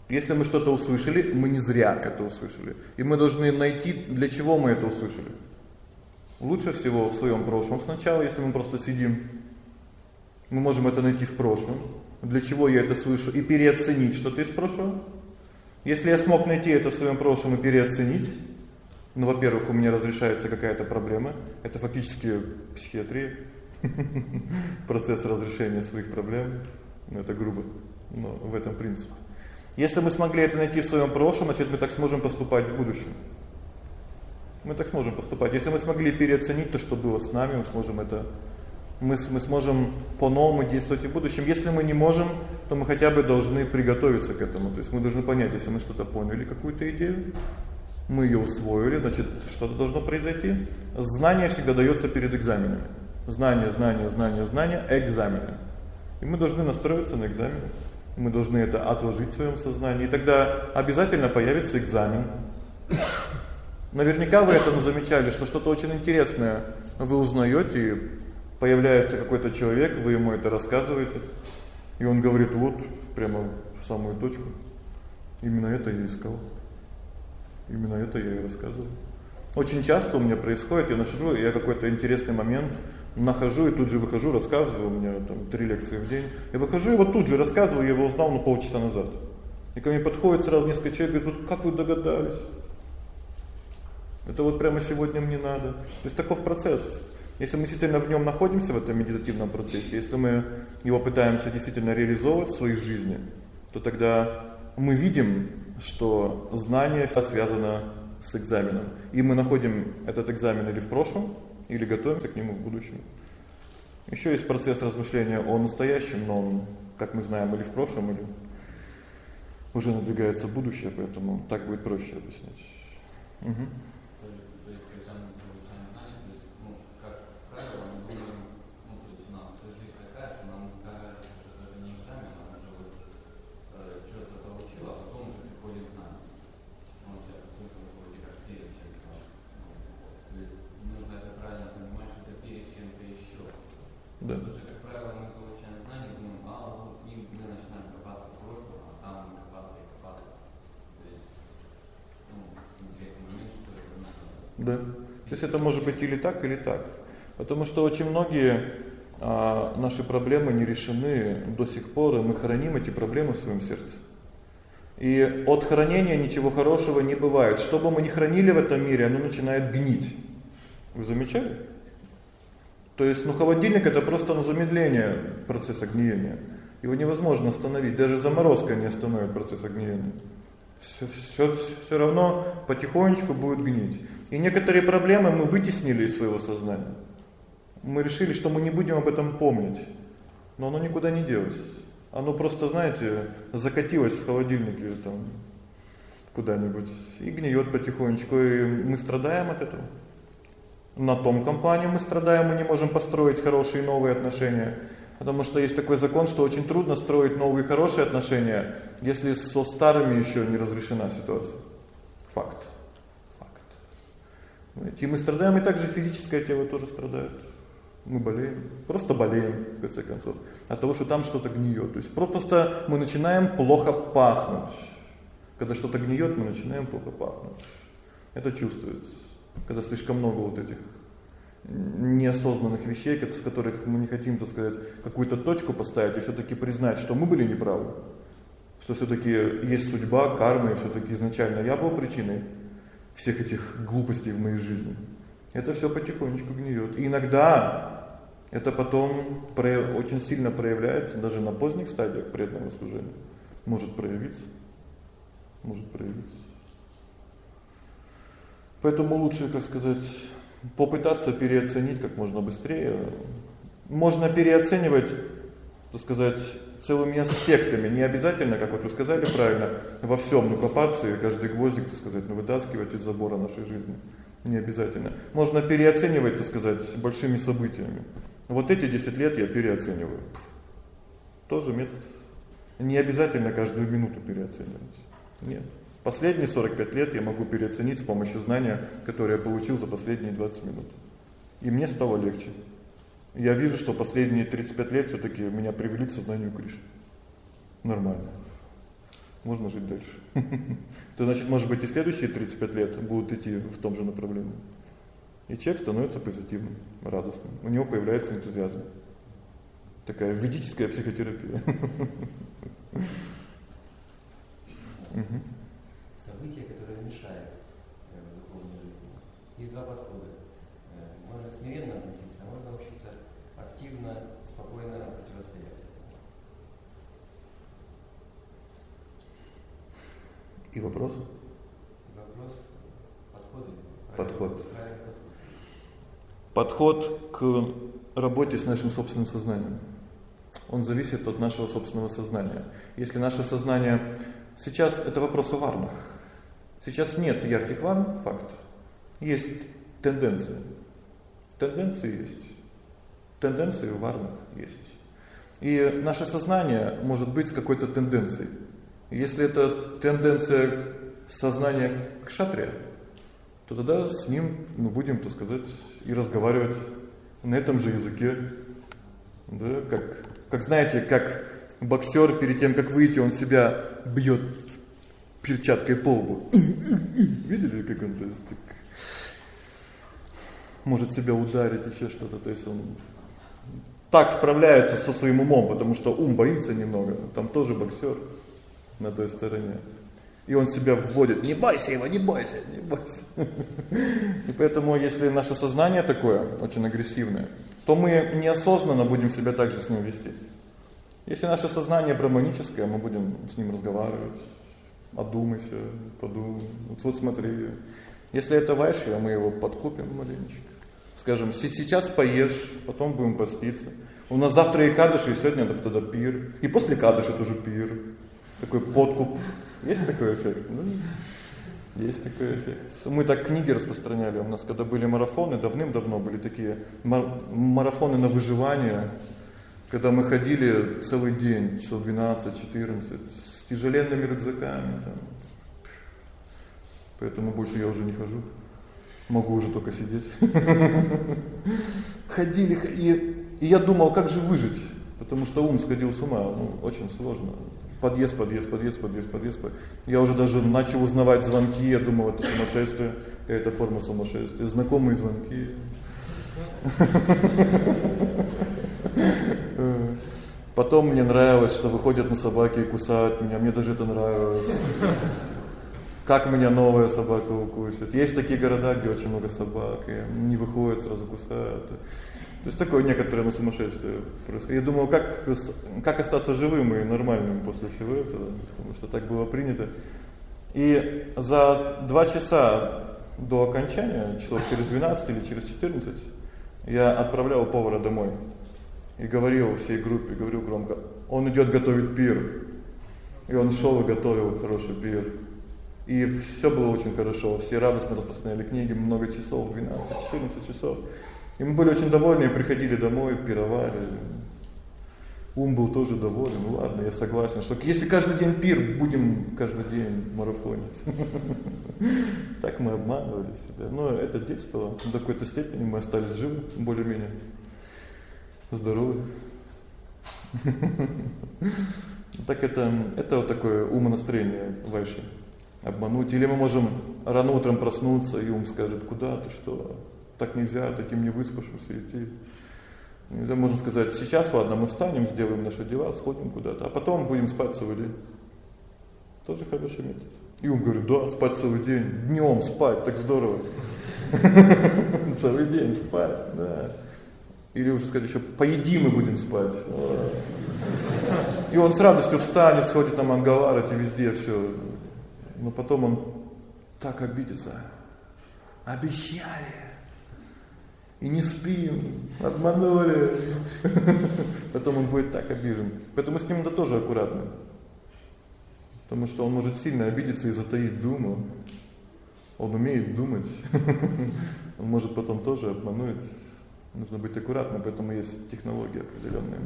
Если мы что-то услышали, мы не зря это услышали. И мы должны найти, для чего мы это услышали. Лучше всего в своем прошлом сначала, если мы просто сидим, мы можем это найти в прошлом. Для чего я это слышу и переоценить что-то из прошлого. Если я смог найти это в своем прошлом и переоценить, ну, во-первых, у меня разрешается какая-то проблема. Это фактически психиатрия. Процесс разрешения своих проблем. Ну, это грубо, но в этом принцип. Если мы смогли это найти в своем прошлом, значит, мы так сможем поступать в будущем. Мы так сможем поступать. Если мы смогли переоценить то, что было с нами, мы сможем это мы мы сможем по-новому действовать в будущем. Если мы не можем, то мы хотя бы должны приготовиться к этому. То есть мы должны понять, если мы что-то поняли, какую-то идею, мы ее усвоили, значит, что-то должно произойти. Знание всегда даётся перед экзаменами. Знание, знание, знание, знание экзамены. И мы должны настроиться на экзамен. Мы должны это отложить в своем сознании, и тогда обязательно появится экзамен. Наверняка вы это замечали, что что-то очень интересное вы узнаёте, и появляется какой-то человек, вы ему это рассказываете, и он говорит: "Вот, прямо в самую точку. Именно это я искал. Именно это я и рассказываю". Очень часто у меня происходит, я нахожу, я какой-то интересный момент нахожу и тут же выхожу, рассказываю, у меня там три лекции в день. Я выхожу и вот тут же рассказываю, я его узнал на полчаса назад. И ко мне подходит сразу несколько человек, говорит: "Вот как вы догадались?" Это вот прямо сегодня мне надо. То есть таков процесс. Если мы действительно в нём находимся в этом медитативном процессе, если мы его пытаемся действительно реализовывать в своей жизни, то тогда мы видим, что знание связано с экзаменом. И мы находим этот экзамен или в прошлом, или готовимся к нему в будущем. Ещё есть процесс размышления о настоящем, но он, как мы знаем, или в прошлом, или уже надвигается будущее, поэтому так будет проще объяснить. Угу. Это может быть или так, или так. Потому что очень многие а наши проблемы не решены до сих пор, и мы храним эти проблемы в своем сердце. И от хранения ничего хорошего не бывает. Что бы мы ни хранили в этом мире, оно начинает гнить. Вы замечали? То есть, ну холодильник это просто на замедление процесса гниения. Его невозможно остановить, даже заморозка не остановит процесс гниения. Всё всё всё равно потихонечку будет гнить. И некоторые проблемы мы вытеснили из своего сознания. Мы решили, что мы не будем об этом помнить. Но оно никуда не делось. Оно просто, знаете, закатилось в холодильник или там куда-нибудь и гниет потихонечку, и мы страдаем от этого. На том компании мы страдаем, мы не можем построить хорошие новые отношения. Потому что есть такой закон, что очень трудно строить новые хорошие отношения, если со старыми ещё не разрешена ситуация. Факт. Факт. И мы страдаем, и также физическое тело тоже страдает. Мы болеем, просто болеем в конце концов от того, что там что-то гниёт. То есть просто мы начинаем плохо пахнуть. Когда что-то гниёт, мы начинаем плохо пахнуть. Это чувствуется. Когда слишком много вот этих неосознанных вещей, в которых мы не хотим, так сказать, какую-то точку поставить и всё-таки признать, что мы были неправы. Что всё-таки есть судьба, карма, и всё-таки изначально я был причиной всех этих глупостей в моей жизни. Это всё потихонечку гниёт. И иногда это потом очень сильно проявляется даже на поздних стадиях преданного служения. Может проявиться. Может проявиться. Поэтому лучше, как сказать, попытаться переоценить как можно быстрее. Можно переоценивать, так сказать, целыми аспектами, не обязательно, как вот вы сказали правильно, во всем ну копаться и каждый гвоздик, так сказать, ну вытаскивать из забора нашей жизни. Не обязательно. Можно переоценивать, так сказать, большими событиями. Вот эти 10 лет я переоцениваю. Тоже метод. Не обязательно каждую минуту переоценивать. Нет. Последние 45 лет я могу переоценить с помощью знания, которое я получил за последние 20 минут. И мне стало легче. Я вижу, что последние 35 лет все таки меня привели к сознанию Кришны. Нормально. Можно жить дальше. То значит, может быть, и следующие 35 лет будут идти в том же направлении. И человек становится позитивным, радостным. У него появляется энтузиазм. Такая ведическая психотерапия. События, которые мешают э, духовной жизни. Есть два подхода. Э, можно смиренно относиться, а можно, в общем-то, активно, спокойно противостоять этому. И вопрос? Вопрос подхода. Подход. Подход к работе с нашим собственным сознанием. Он зависит от нашего собственного сознания. Если наше сознание сейчас это вопрос о варнах. Сейчас нет ярких варн, факт. Есть тенденции. Тенденции есть. Тенденции в варнах есть. И наше сознание может быть с какой-то тенденцией. Если это тенденция сознания к шатре, то тогда с ним мы будем, так сказать, и разговаривать на этом же языке. Да, как как знаете, как боксер перед тем как выйти, он себя бьет перчаткой по лбу. Видели, как он то есть так может себя ударить еще что-то, то есть он так справляется со своим умом, потому что ум боится немного. Там тоже боксер на той стороне. И он себя вводит: "Не бойся его, не бойся, не бойся". И поэтому, если наше сознание такое, очень агрессивное, то мы неосознанно будем себя также с ним вести. Если наше сознание браманическое, мы будем с ним разговаривать. Одумайся, подумай. Вот, вот смотри. Если это вайшья, мы его подкупим маленечко. Скажем, сейчас поешь, потом будем поститься. У нас завтра и кадыши, и сегодня тогда пир. И после кадыши тоже пир. Такой подкуп. Есть такой эффект? Да? Есть такой эффект. Мы так книги распространяли. У нас когда были марафоны, давным-давно были такие марафоны на выживание, когда мы ходили целый день, часов 12-14 с тяжеленными рюкзаками там. Поэтому больше я уже не хожу. Могу уже только сидеть. Ходили и и я думал, как же выжить, потому что ум сходил с ума, ну, очень сложно. Подъезд, подъезд, подъезд, подъезд, подъезд. Я уже даже начал узнавать звонки, я думал, это сумасшествие, какая-то форма сумасшествия, знакомые звонки. Потом мне нравилось, что выходят на собаки и кусают меня. Мне даже это нравилось. Как меня новая собака укусит. Есть такие города, где очень много собак, и не выходят, сразу кусают. То есть такое некоторое ну, сумасшествие происходит. Я думал, как как остаться живым и нормальным после всего этого, потому что так было принято. И за два часа до окончания, часов через 12 или через 14, я отправлял повара домой. И говорил всей группе, говорил громко: "Он идет готовить пир". И он шел и готовил хороший пир. И все было очень хорошо. Все радостно распространяли книги, много часов, 12-14 часов. И мы были очень довольны, и приходили домой, пировали. Ум был тоже доволен. Ну ладно, я согласен, что если каждый день пир, будем каждый день марафонить. Так мы обманывали себя. Но это детство, до какой-то степени мы остались живы, более-менее здоровы. Так это это вот такое умонастроение ваше. Обмануть или мы можем рано утром проснуться, и ум скажет: "Куда ты что?" Так нельзя, таким не выспавшимся идти. Нельзя, можно сказать, сейчас, ладно, мы встанем, сделаем наши дела, сходим куда-то, а потом будем спать целый день. Тоже хороший метод. И он говорит: "Да, спать целый день, днем спать, так здорово". Целый день спать, да. Или уже сказать еще поедим и будем спать. И он с радостью встанет, сходит на Мангалар, эти везде все. Но потом он так обидится. Обещали и не спим, обманули. Потом он будет так обижен. Поэтому с ним надо тоже аккуратно. Потому что он может сильно обидеться и затаить думу. Он умеет думать. Он может потом тоже обмануть. Нужно быть аккуратным, поэтому есть технологии определённые.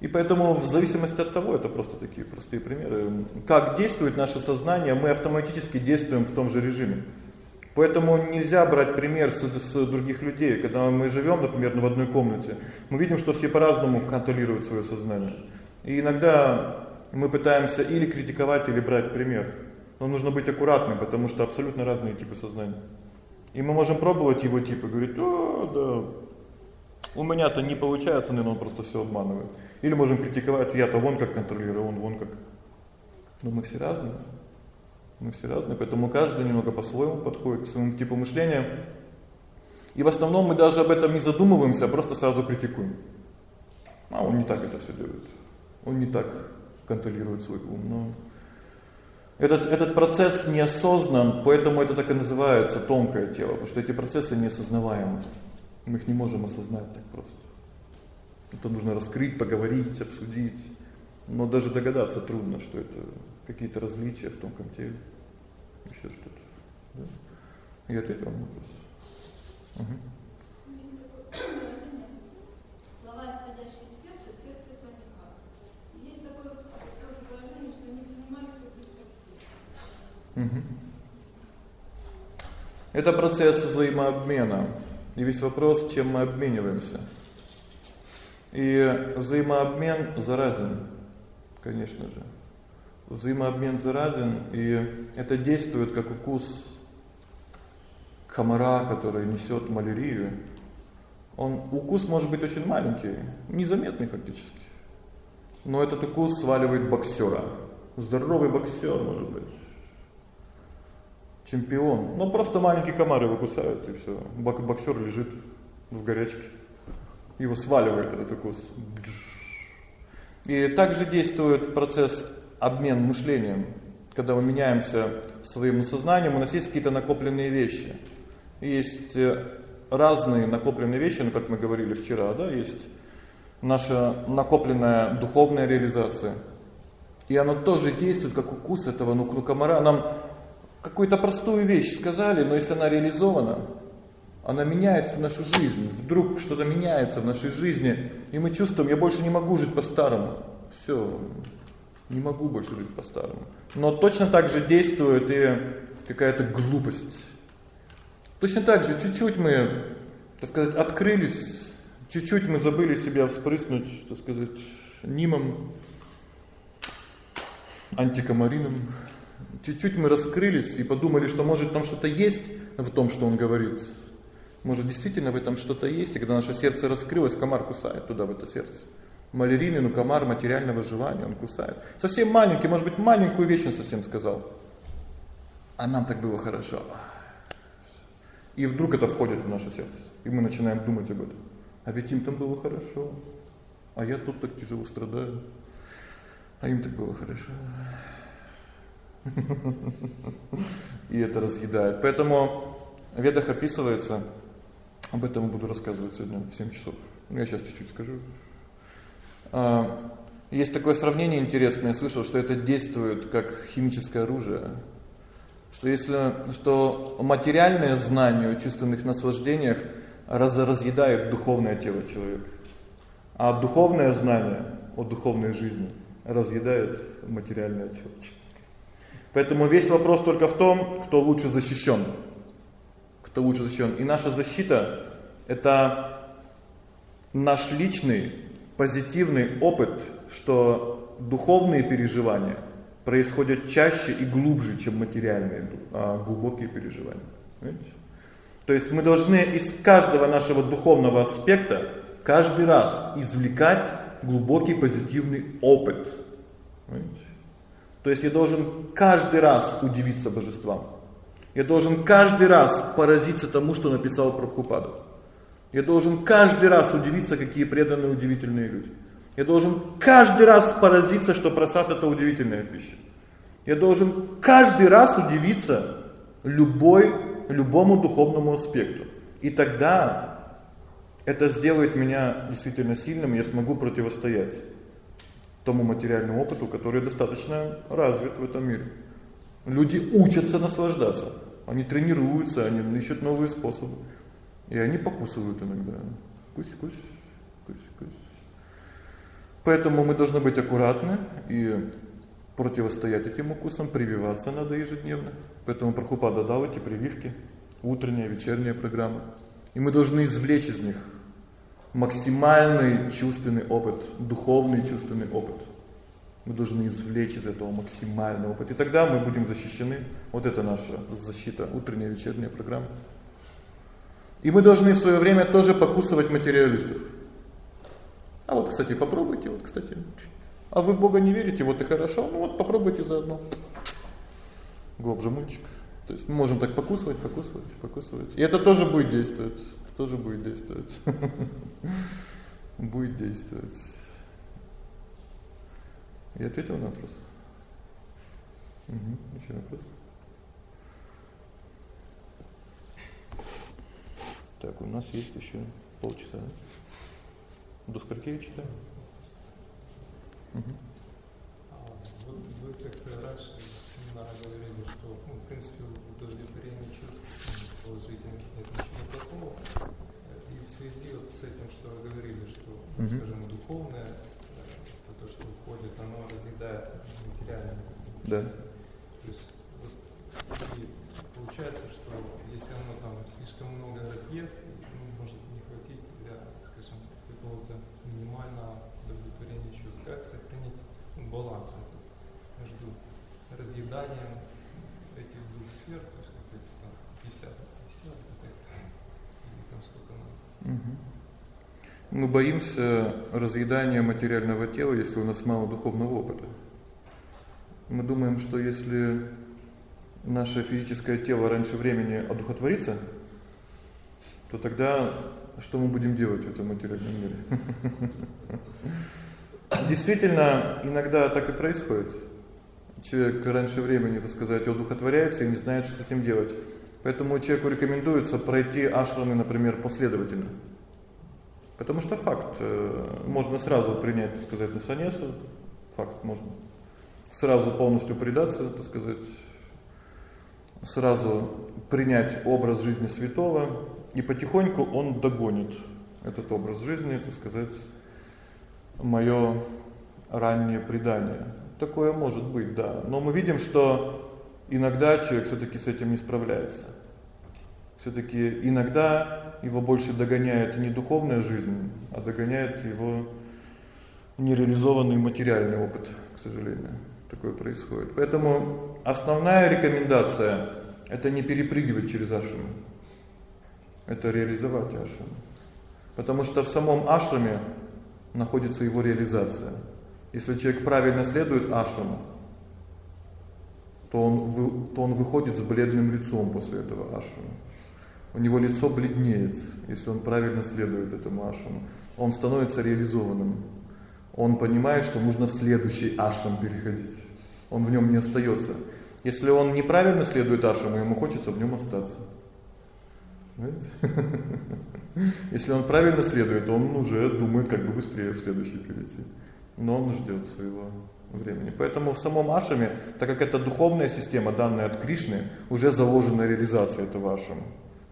И поэтому в зависимости от того, это просто такие простые примеры, как действует наше сознание, мы автоматически действуем в том же режиме. Поэтому нельзя брать пример с, с других людей. Когда мы живем, например, в одной комнате, мы видим, что все по-разному контролируют свое сознание. И иногда мы пытаемся или критиковать, или брать пример. Но нужно быть аккуратным, потому что абсолютно разные типы сознания. И мы можем пробовать его типы, говорить: "О, да. У меня-то не получается, наверное, он просто все обманывает". Или можем критиковать: "Я-то вон как контролирую, он вон как". Но мы все разные. Мы все разные, поэтому каждый немного по-своему подходит к своему типу мышления. И в основном мы даже об этом не задумываемся, а просто сразу критикуем. А он не так это все делает. Он не так контролирует свой ум. Но этот этот процесс неосознан, поэтому это так и называется тонкое тело, потому что эти процессы неосознаваемы. Мы их не можем осознать так просто. Это нужно раскрыть, поговорить, обсудить. Но даже догадаться трудно, что это какие-то различия в тонком теле, еще что-то. Да? Я ответил на вопрос. Угу. Слова, исходящие из сердца, сердце это никак. Есть такое тоже выражение, что не принимай все близко к сердцу. Это процесс взаимообмена. И весь вопрос, чем мы обмениваемся. И взаимообмен заразен, конечно же взаимообмен заразен, и это действует как укус комара, который несет малярию. Он укус может быть очень маленький, незаметный фактически. Но этот укус сваливает боксера. Здоровый боксер, может быть. Чемпион. Ну просто маленький комар его кусает и всё. Боксер лежит в горячке. Его сваливает этот укус. И также действует процесс обмен мышлением, когда мы меняемся своим сознанием, у нас есть какие-то накопленные вещи. Есть э, разные накопленные вещи, ну как мы говорили вчера, да, есть наша накопленная духовная реализация. И оно тоже действует как укус этого ну комара. Нам какую-то простую вещь сказали, но если она реализована, она меняется в нашу жизнь. Вдруг что-то меняется в нашей жизни, и мы чувствуем, я больше не могу жить по-старому. Всё, не могу больше жить по-старому. Но точно так же действует и какая-то глупость. Точно так же чуть-чуть мы, так сказать, открылись, чуть-чуть мы забыли себя вспрыснуть, так сказать, нимом антикомарином. Чуть-чуть мы раскрылись и подумали, что может там что-то есть в том, что он говорит. Может, действительно в этом что-то есть, и когда наше сердце раскрылось, комар кусает туда в это сердце малярийный, ну комар материального желания, он кусает. Совсем маленький, может быть, маленькую вещь он совсем сказал. А нам так было хорошо. И вдруг это входит в наше сердце, и мы начинаем думать об этом. А ведь им там было хорошо. А я тут так тяжело страдаю. А им так было хорошо. И это разъедает. Поэтому в ведах описывается, об этом буду рассказывать сегодня в 7 часов. Ну я сейчас чуть-чуть скажу. А, есть такое сравнение интересное, я слышал, что это действует как химическое оружие. Что если что материальное знание о чувственных наслаждениях раз, разъедает духовное тело человека. А духовное знание о духовной жизни разъедает материальное тело человека. Поэтому весь вопрос только в том, кто лучше защищен. Кто лучше защищен. И наша защита это наш личный позитивный опыт, что духовные переживания происходят чаще и глубже, чем материальные, а глубокие переживания. То есть мы должны из каждого нашего духовного аспекта каждый раз извлекать глубокий позитивный опыт. Понимаете? То есть я должен каждый раз удивиться божествам. Я должен каждый раз поразиться тому, что написал Прабхупада. Я должен каждый раз удивиться, какие преданные удивительные люди. Я должен каждый раз поразиться, что просад это удивительная пища. Я должен каждый раз удивиться любой любому духовному аспекту. И тогда это сделает меня действительно сильным, я смогу противостоять тому материальному опыту, который достаточно развит в этом мире. Люди учатся наслаждаться. Они тренируются, они ищут новые способы. И они покусывают иногда. Кусь, кусь, кусь, кусь. Поэтому мы должны быть аккуратны и противостоять этим укусам, прививаться надо ежедневно. Поэтому Прабхупада дал эти прививки, утренняя, вечерняя программа. И мы должны извлечь из них максимальный чувственный опыт, духовный чувственный опыт. Мы должны извлечь из этого максимальный опыт. И тогда мы будем защищены. Вот это наша защита, утренняя, вечерняя программа. И мы должны в свое время тоже покусывать материалистов. А вот, кстати, попробуйте, вот, кстати. А вы в Бога не верите, вот и хорошо. Ну вот попробуйте заодно. Глубже То есть мы можем так покусывать, покусывать, покусывать. И это тоже будет действовать. Тоже будет действовать. Будет действовать. Я ответил на вопрос. Угу. Еще вопрос? Так, у нас есть еще полчаса. До скольки я читаю? Угу. Вот вы как-то раньше семинара говорили, что, ну, в принципе, удовлетворение чувств положительных нет ничего плохого. И в связи вот с этим, что вы говорили, что, угу. скажем, духовное, то, то, что входит, оно разъедает материальное. Да. То есть вот, и получается, что если оно там слишком много разъест, ну, может не хватить для, скажем, какого-то минимального удовлетворения чувств. Как сохранить баланс этот между разъеданием этих двух сфер, то есть какой-то там 50 50 или там сколько надо. Угу. Мы боимся разъедания материального тела, если у нас мало духовного опыта. Мы думаем, что если наше физическое тело раньше времени одухотворится, то тогда что мы будем делать в этом материальном мире? Действительно, иногда так и происходит. Человек раньше времени, так сказать, одухотворяется и не знает, что с этим делать. Поэтому человеку рекомендуется пройти ашрамы, например, последовательно. Потому что факт, э, можно сразу принять, так сказать, на саньясу, факт можно. Сразу полностью предаться, так сказать, сразу принять образ жизни святого, и потихоньку он догонит этот образ жизни, так сказать, моё раннее предание. Такое может быть, да. Но мы видим, что иногда человек все таки с этим не справляется. Все таки иногда его больше догоняет не духовная жизнь, а догоняет его нереализованный материальный опыт, к сожалению такое происходит. Поэтому основная рекомендация это не перепрыгивать через ашрамы. Это реализовать ашрамы. Потому что в самом ашраме находится его реализация. Если человек правильно следует ашраму, то он то он выходит с бледным лицом после этого ашрама. У него лицо бледнеет, если он правильно следует этому ашраму. Он становится реализованным он понимает, что нужно в следующий ашрам переходить. Он в нем не остается. Если он неправильно следует ашраму, ему хочется в нем остаться. Понимаете? Если он правильно следует, он уже думает, как бы быстрее в следующий перейти. Но он ждет своего времени. Поэтому в самом ашраме, так как это духовная система, данная от Кришны, уже заложена реализация этого ашрама.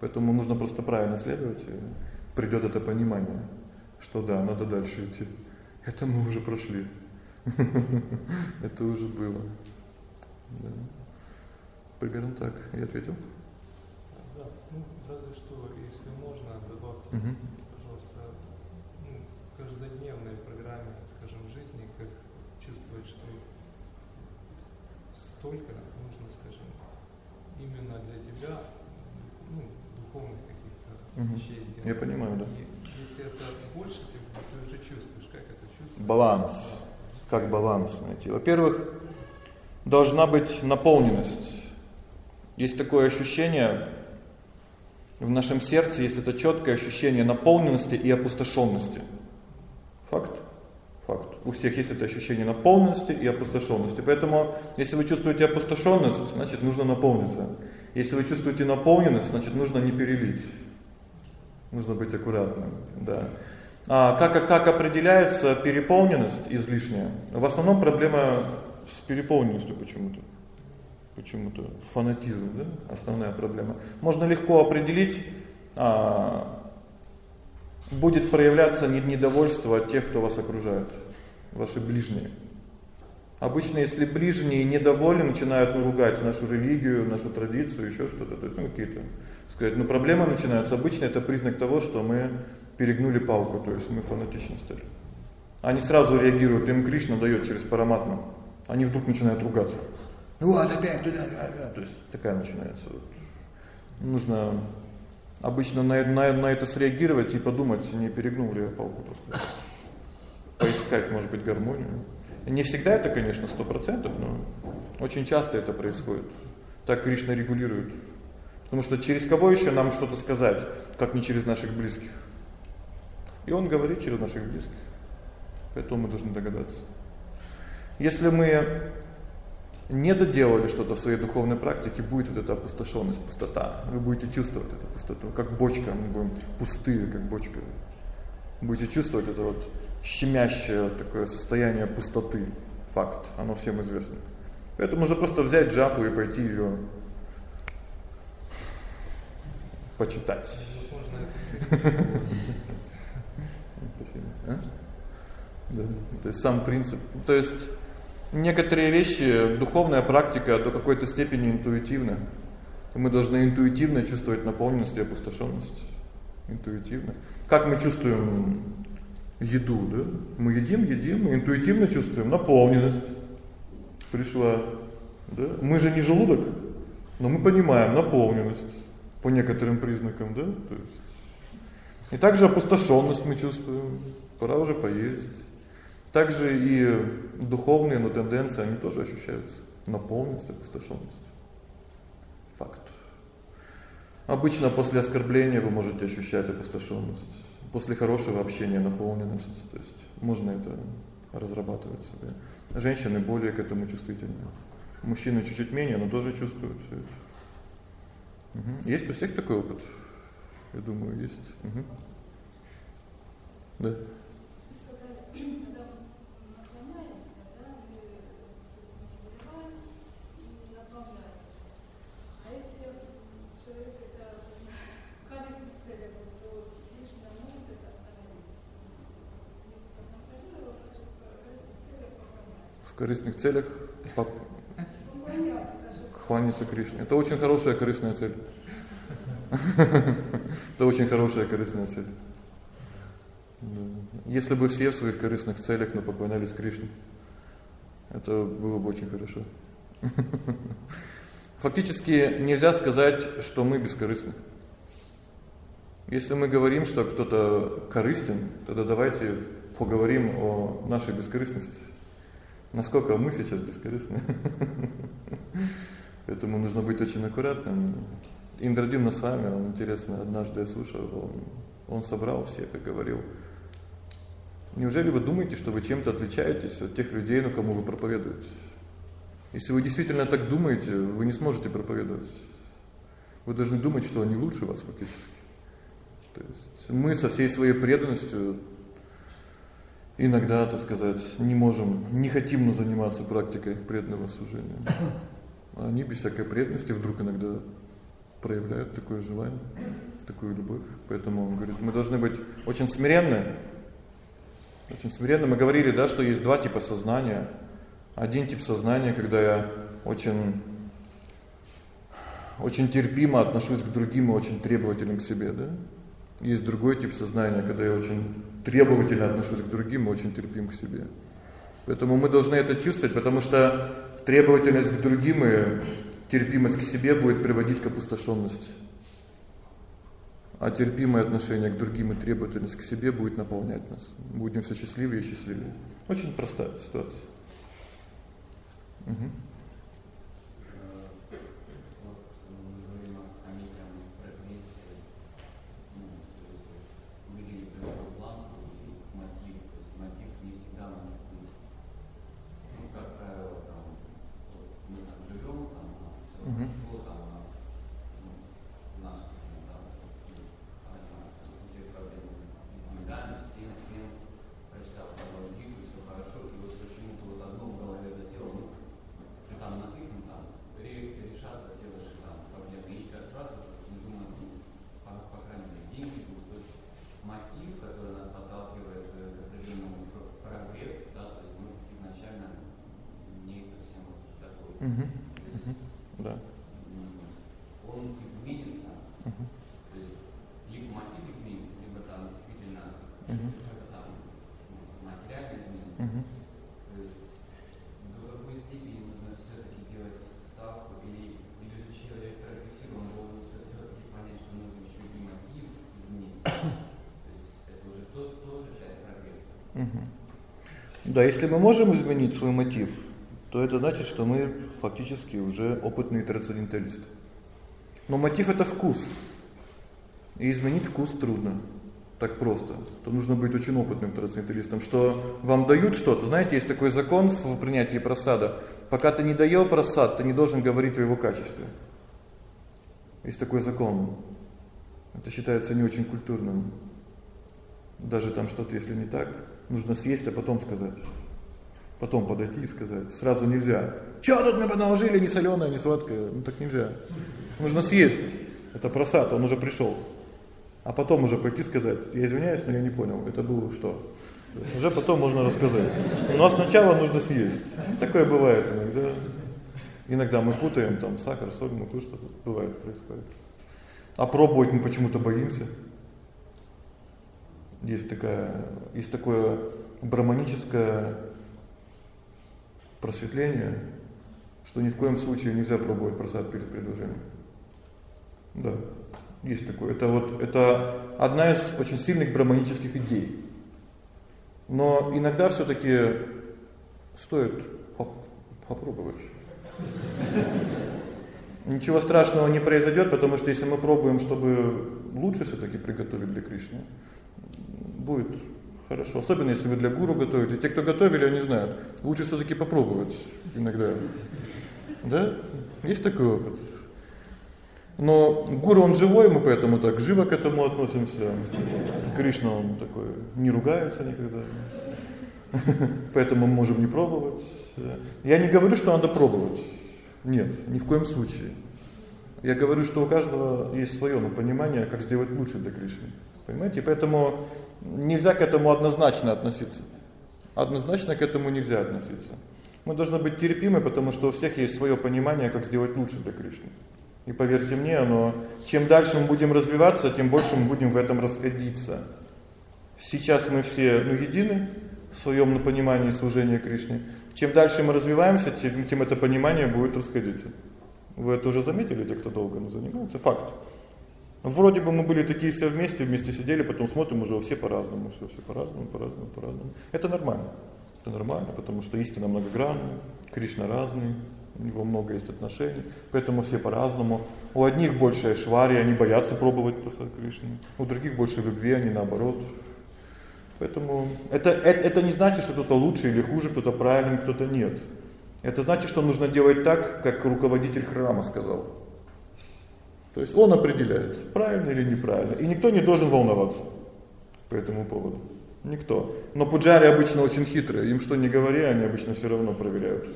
Поэтому нужно просто правильно следовать, и придет это понимание, что да, надо дальше идти. Это мы уже прошли. Это уже было. Да. Примерно так. Я ответил. Да, ну разве что, если можно, добавьте, угу. пожалуйста, ну, в каждодневной программе, скажем, жизни, как чувствовать, что столько нужно, скажем, именно для тебя, ну, духовных каких-то угу. вещей. Я понимаю, да. И если это больше, ты, ты уже чувствуешь, как это баланс. Как баланс найти? Во-первых, должна быть наполненность. Есть такое ощущение в нашем сердце, есть это четкое ощущение наполненности и опустошенности. Факт. Факт. У всех есть это ощущение наполненности и опустошенности. Поэтому, если вы чувствуете опустошенность, значит, нужно наполниться. Если вы чувствуете наполненность, значит, нужно не перелить. Нужно быть аккуратным, да. А как как определяется переполненность излишняя? В основном проблема с переполненностью почему-то. Почему-то фанатизм, да? Основная проблема. Можно легко определить а будет проявляться недовольство от тех, кто вас окружает. ваши ближние. Обычно, если ближние недовольны, начинают ну, ругать нашу религию, нашу традицию, еще что-то, то есть ну, какие-то, сказать, ну проблемы начинаются. Обычно это признак того, что мы перегнули палку, то есть мы фанатичны стали. Они сразу реагируют, им Кришна дает через параматму. Они вдруг начинают ругаться. Ну вот опять туда, то есть такая начинается. Нужно обычно на, на, на это среагировать и подумать, не перегнул ли я палку, так сказать. Поискать, может быть, гармонию. Не всегда это, конечно, 100%, но очень часто это происходит. Так Кришна регулирует. Потому что через кого еще нам что-то сказать, как не через наших близких? И он говорит через наших близких. Поэтому мы должны догадаться. Если мы не доделали что-то в своей духовной практике, будет вот эта опустошенность, пустота. Вы будете чувствовать эту пустоту, как бочка, мы будем пустые, как бочка. Будете чувствовать это вот щемящее такое состояние пустоты. Факт, оно всем известно. Поэтому можно просто взять джапу и пойти ее почитать. А? То есть сам принцип. То есть некоторые вещи, духовная практика до какой-то степени интуитивна. Мы должны интуитивно чувствовать наполненность и опустошенность. Интуитивно. Как мы чувствуем еду, да? Мы едим, едим, мы интуитивно чувствуем наполненность. Пришла, да? Мы же не желудок, но мы понимаем наполненность по некоторым признакам, да? То есть и также опустошенность мы чувствуем. Пора уже поесть. Также и духовные, но тенденции, они тоже ощущаются. Наполненность, опустошенность. Факт. Обычно после оскорбления вы можете ощущать опустошенность. После хорошего общения наполненность. То есть можно это разрабатывать себе. Женщины более к этому чувствительны. Мужчины чуть-чуть менее, но тоже чувствуют всё это. Угу. Есть у всех такой опыт? Я думаю, есть. Угу. Да. в корыстных целях кланяться Кришне. Это очень хорошая корыстная цель. Это очень хорошая корыстная цель. Если бы все в своих корыстных целях но поклонялись Кришне, это было бы очень хорошо. Фактически нельзя сказать, что мы бескорыстны. Если мы говорим, что кто-то корыстен, тогда давайте поговорим о нашей бескорыстности. Насколько мы сейчас бескорыстны. Поэтому нужно быть очень аккуратным. Индрадимна с вами, он интересно, однажды я слушал, он, он собрал всех и говорил, неужели вы думаете, что вы чем-то отличаетесь от тех людей, ну, кому вы проповедуете? Если вы действительно так думаете, вы не сможете проповедовать. Вы должны думать, что они лучше вас фактически. То есть мы со всей своей преданностью иногда, так сказать, не можем, не хотим заниматься практикой преданного служения. Они без всякой преданности вдруг иногда проявляют такое желание, такую любовь. Поэтому он говорит, мы должны быть очень смиренны. Очень смиренны. Мы говорили, да, что есть два типа сознания. Один тип сознания, когда я очень очень терпимо отношусь к другим и очень требователен к себе, да? Есть другой тип сознания, когда я очень требовательно отношусь к другим и очень терпим к себе. Поэтому мы должны это чувствовать, потому что требовательность к другим и терпимость к себе будет приводить к опустошенности. А терпимое отношение к другим и требовательность к себе будет наполнять нас. Будем все счастливее и счастливее. Очень простая ситуация. Угу. Угу. Да, если мы можем изменить свой мотив, то это значит, что мы фактически уже опытные трансценденталисты. Но мотив это вкус. И изменить вкус трудно. Так просто. То нужно быть очень опытным трансценденталистом, что вам дают что-то. Знаете, есть такой закон в принятии просада. Пока ты не доел просад, ты не должен говорить о его качестве. Есть такой закон. Это считается не очень культурным. Даже там что-то, если не так, нужно съесть, а потом сказать. Потом подойти и сказать. Сразу нельзя. Что тут мы наложили, не соленое, не сладкое? Ну так нельзя. Нужно съесть. Это просад, он уже пришел. А потом уже пойти сказать, я извиняюсь, но я не понял, это было что? Уже потом можно рассказать. Но сначала нужно съесть. Ну, такое бывает иногда. Иногда мы путаем там сахар, соль, муку, что-то бывает, происходит. А пробовать мы почему-то боимся. Есть такая, есть такое браманическое просветление, что ни в коем случае нельзя пробовать просад перед предложением. Да. Есть такое. Это вот это одна из очень сильных браманических идей. Но иногда все таки стоит поп попробовать. Ничего страшного не произойдет, потому что если мы пробуем, чтобы лучше все таки приготовить для Кришны, будет хорошо. Особенно если вы для гуру готовите. Те, кто готовили, они знают. Лучше все таки попробовать иногда. Да? Есть такой опыт. Но гуру он живой, мы поэтому так живо к этому относимся. Кришна он такой не ругается никогда. Поэтому мы можем не пробовать. Я не говорю, что надо пробовать. Нет, ни в коем случае. Я говорю, что у каждого есть своё ну, понимание, как сделать лучше для Кришны. Понимаете? Поэтому нельзя к этому однозначно относиться. Однозначно к этому нельзя относиться. Мы должны быть терпимы, потому что у всех есть своё понимание, как сделать лучше для Кришны. И поверьте мне, оно чем дальше мы будем развиваться, тем больше мы будем в этом расходиться. Сейчас мы все, ну, едины в своём понимании служения Кришне. Чем дальше мы развиваемся, тем, тем это понимание будет расходиться. Вы это уже заметили, те, кто долго ну, занимается? Факт. Вроде бы мы были такие все вместе, вместе сидели, потом смотрим уже все по-разному, всё все по-разному, по-разному, по-разному. Это нормально. Это нормально, потому что истина многогранна, Кришна разный, у него много есть отношений, поэтому все по-разному. У одних больше швари, они боятся пробовать просад Кришны. У других больше любви, они наоборот. Поэтому это это, это не значит, что кто-то лучше или хуже, кто-то правильный, кто-то нет. Это значит, что нужно делать так, как руководитель храма сказал. То есть он определяет, правильно или неправильно, и никто не должен волноваться по этому поводу. Никто. Но пуджари обычно очень хитрые, им что ни говори, они обычно все равно проверяют.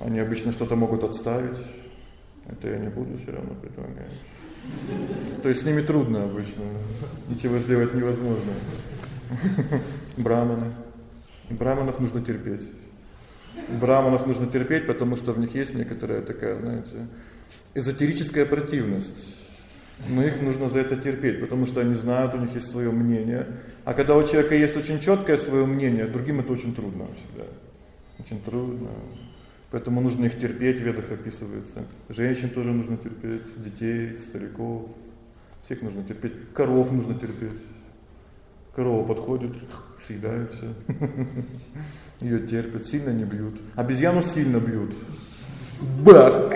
Они обычно что-то могут отставить. Это я не буду все равно предлагать. То есть с ними трудно обычно. Ничего сделать невозможно. Браманы. Браманов нужно терпеть. Браманов нужно терпеть, потому что в них есть некоторая такая, знаете, эзотерическая противность. Но их нужно за это терпеть, потому что они знают, у них есть своё мнение. А когда у человека есть очень чёткое своё мнение, другим это очень трудно всегда. Очень трудно. Поэтому нужно их терпеть, в ведах описывается. Женщин тоже нужно терпеть, детей, стариков. Всех нужно терпеть. Коров нужно терпеть. Корова подходит, съедает всё. Её терпят, сильно не бьют. Обезьяну сильно бьют. Бах!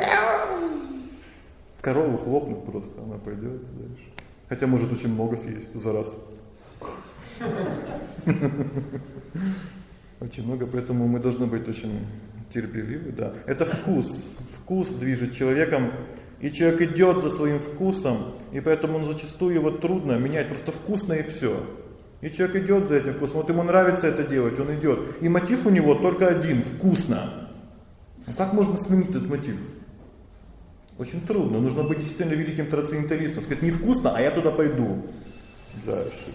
Корову хлопнут просто, она пойдёт дальше. Хотя может очень много съесть за раз. Очень много, поэтому мы должны быть очень терпеливы, да. Это вкус. Вкус движет человеком, и человек идёт за своим вкусом, и поэтому он зачастую его трудно менять, просто вкусно и всё. И человек идёт за этим вкусом. Вот ему нравится это делать, он идёт. И мотив у него только один вкусно. Ну как можно сменить этот мотив? Очень трудно. Нужно быть действительно великим трансценденталистом, сказать: "Невкусно, а я туда пойду". Дальше.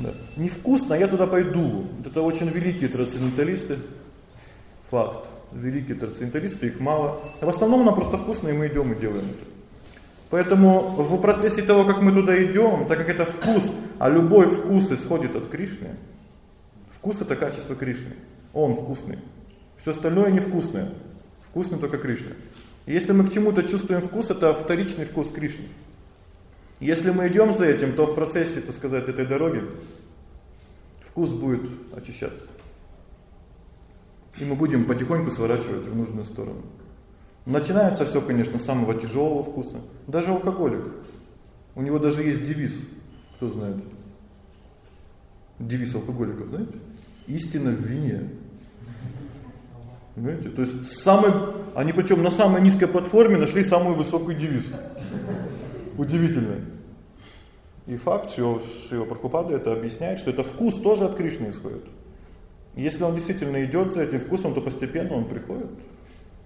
Да. Невкусно, а я туда пойду. Это очень великие трансценденталисты. Факт. великие трансценденталисты, их мало. В основном нам просто вкусно, и мы идем и делаем это. Поэтому в процессе того, как мы туда идем, так как это вкус, а любой вкус исходит от Кришны. Вкус это качество Кришны. Он вкусный. Все остальное невкусное. Вкусный только Кришна. Если мы к чему-то чувствуем вкус, это вторичный вкус Кришны. Если мы идем за этим, то в процессе, так сказать, этой дороги вкус будет очищаться. И мы будем потихоньку сворачивать в нужную сторону. Начинается все, конечно, с самого тяжелого вкуса. Даже алкоголик. У него даже есть девиз. Кто знает? Девиз алкоголиков, знаете? Истина в вине. Понимаете? То есть самый они причем на самой низкой платформе нашли самую высокую девиз. Удивительно. И факт, что Шива Прабхупада это объясняет, что это вкус тоже от Кришны исходит. Если он действительно идет за этим вкусом, то постепенно он приходит.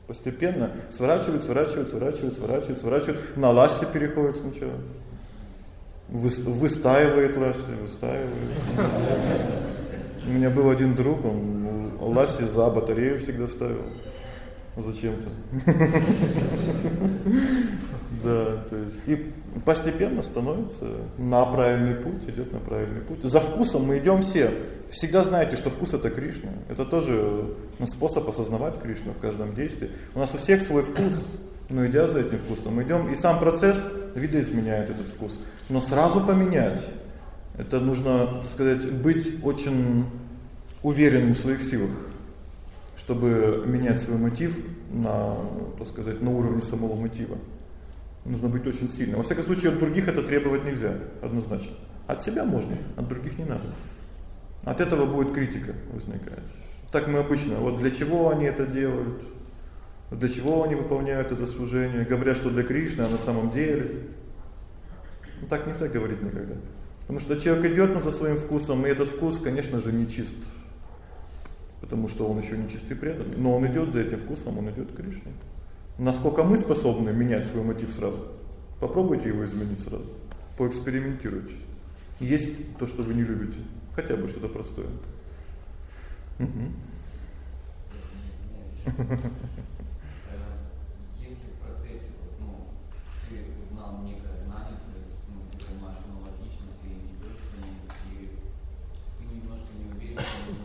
Постепенно сворачивает, сворачивает, сворачивает, сворачивает, сворачивает, на лассе переходит сначала. Вы, выстаивает лассе, выстаивает. У меня был один друг, он лассе за батарею всегда ставил. Зачем-то. Да, то есть и постепенно становится на правильный путь, идет на правильный путь. За вкусом мы идем все. Всегда знаете, что вкус это Кришна. Это тоже ну, способ осознавать Кришну в каждом действии. У нас у всех свой вкус, но идя за этим вкусом, мы идем, и сам процесс видоизменяет этот вкус. Но сразу поменять, это нужно, так сказать, быть очень уверенным в своих силах чтобы менять свой мотив на, так сказать, на уровне самого мотива. Нужно быть очень сильным. Во всяком случае, от других это требовать нельзя, однозначно. От себя можно, от других не надо. От этого будет критика возникать. Так мы обычно, вот для чего они это делают? Для чего они выполняют это служение? Говорят, что для Кришны, а на самом деле ну, так нельзя говорить никогда. Потому что человек идет за своим вкусом, и этот вкус, конечно же, не чист. Потому что он еще не чистый преданный, но он идет за этим вкусом, он идет к Кришне. Насколько мы способны менять свой мотив сразу? Попробуйте его изменить сразу. Поэкспериментируйте. Есть то, что вы не любите, хотя бы что-то простое. Угу.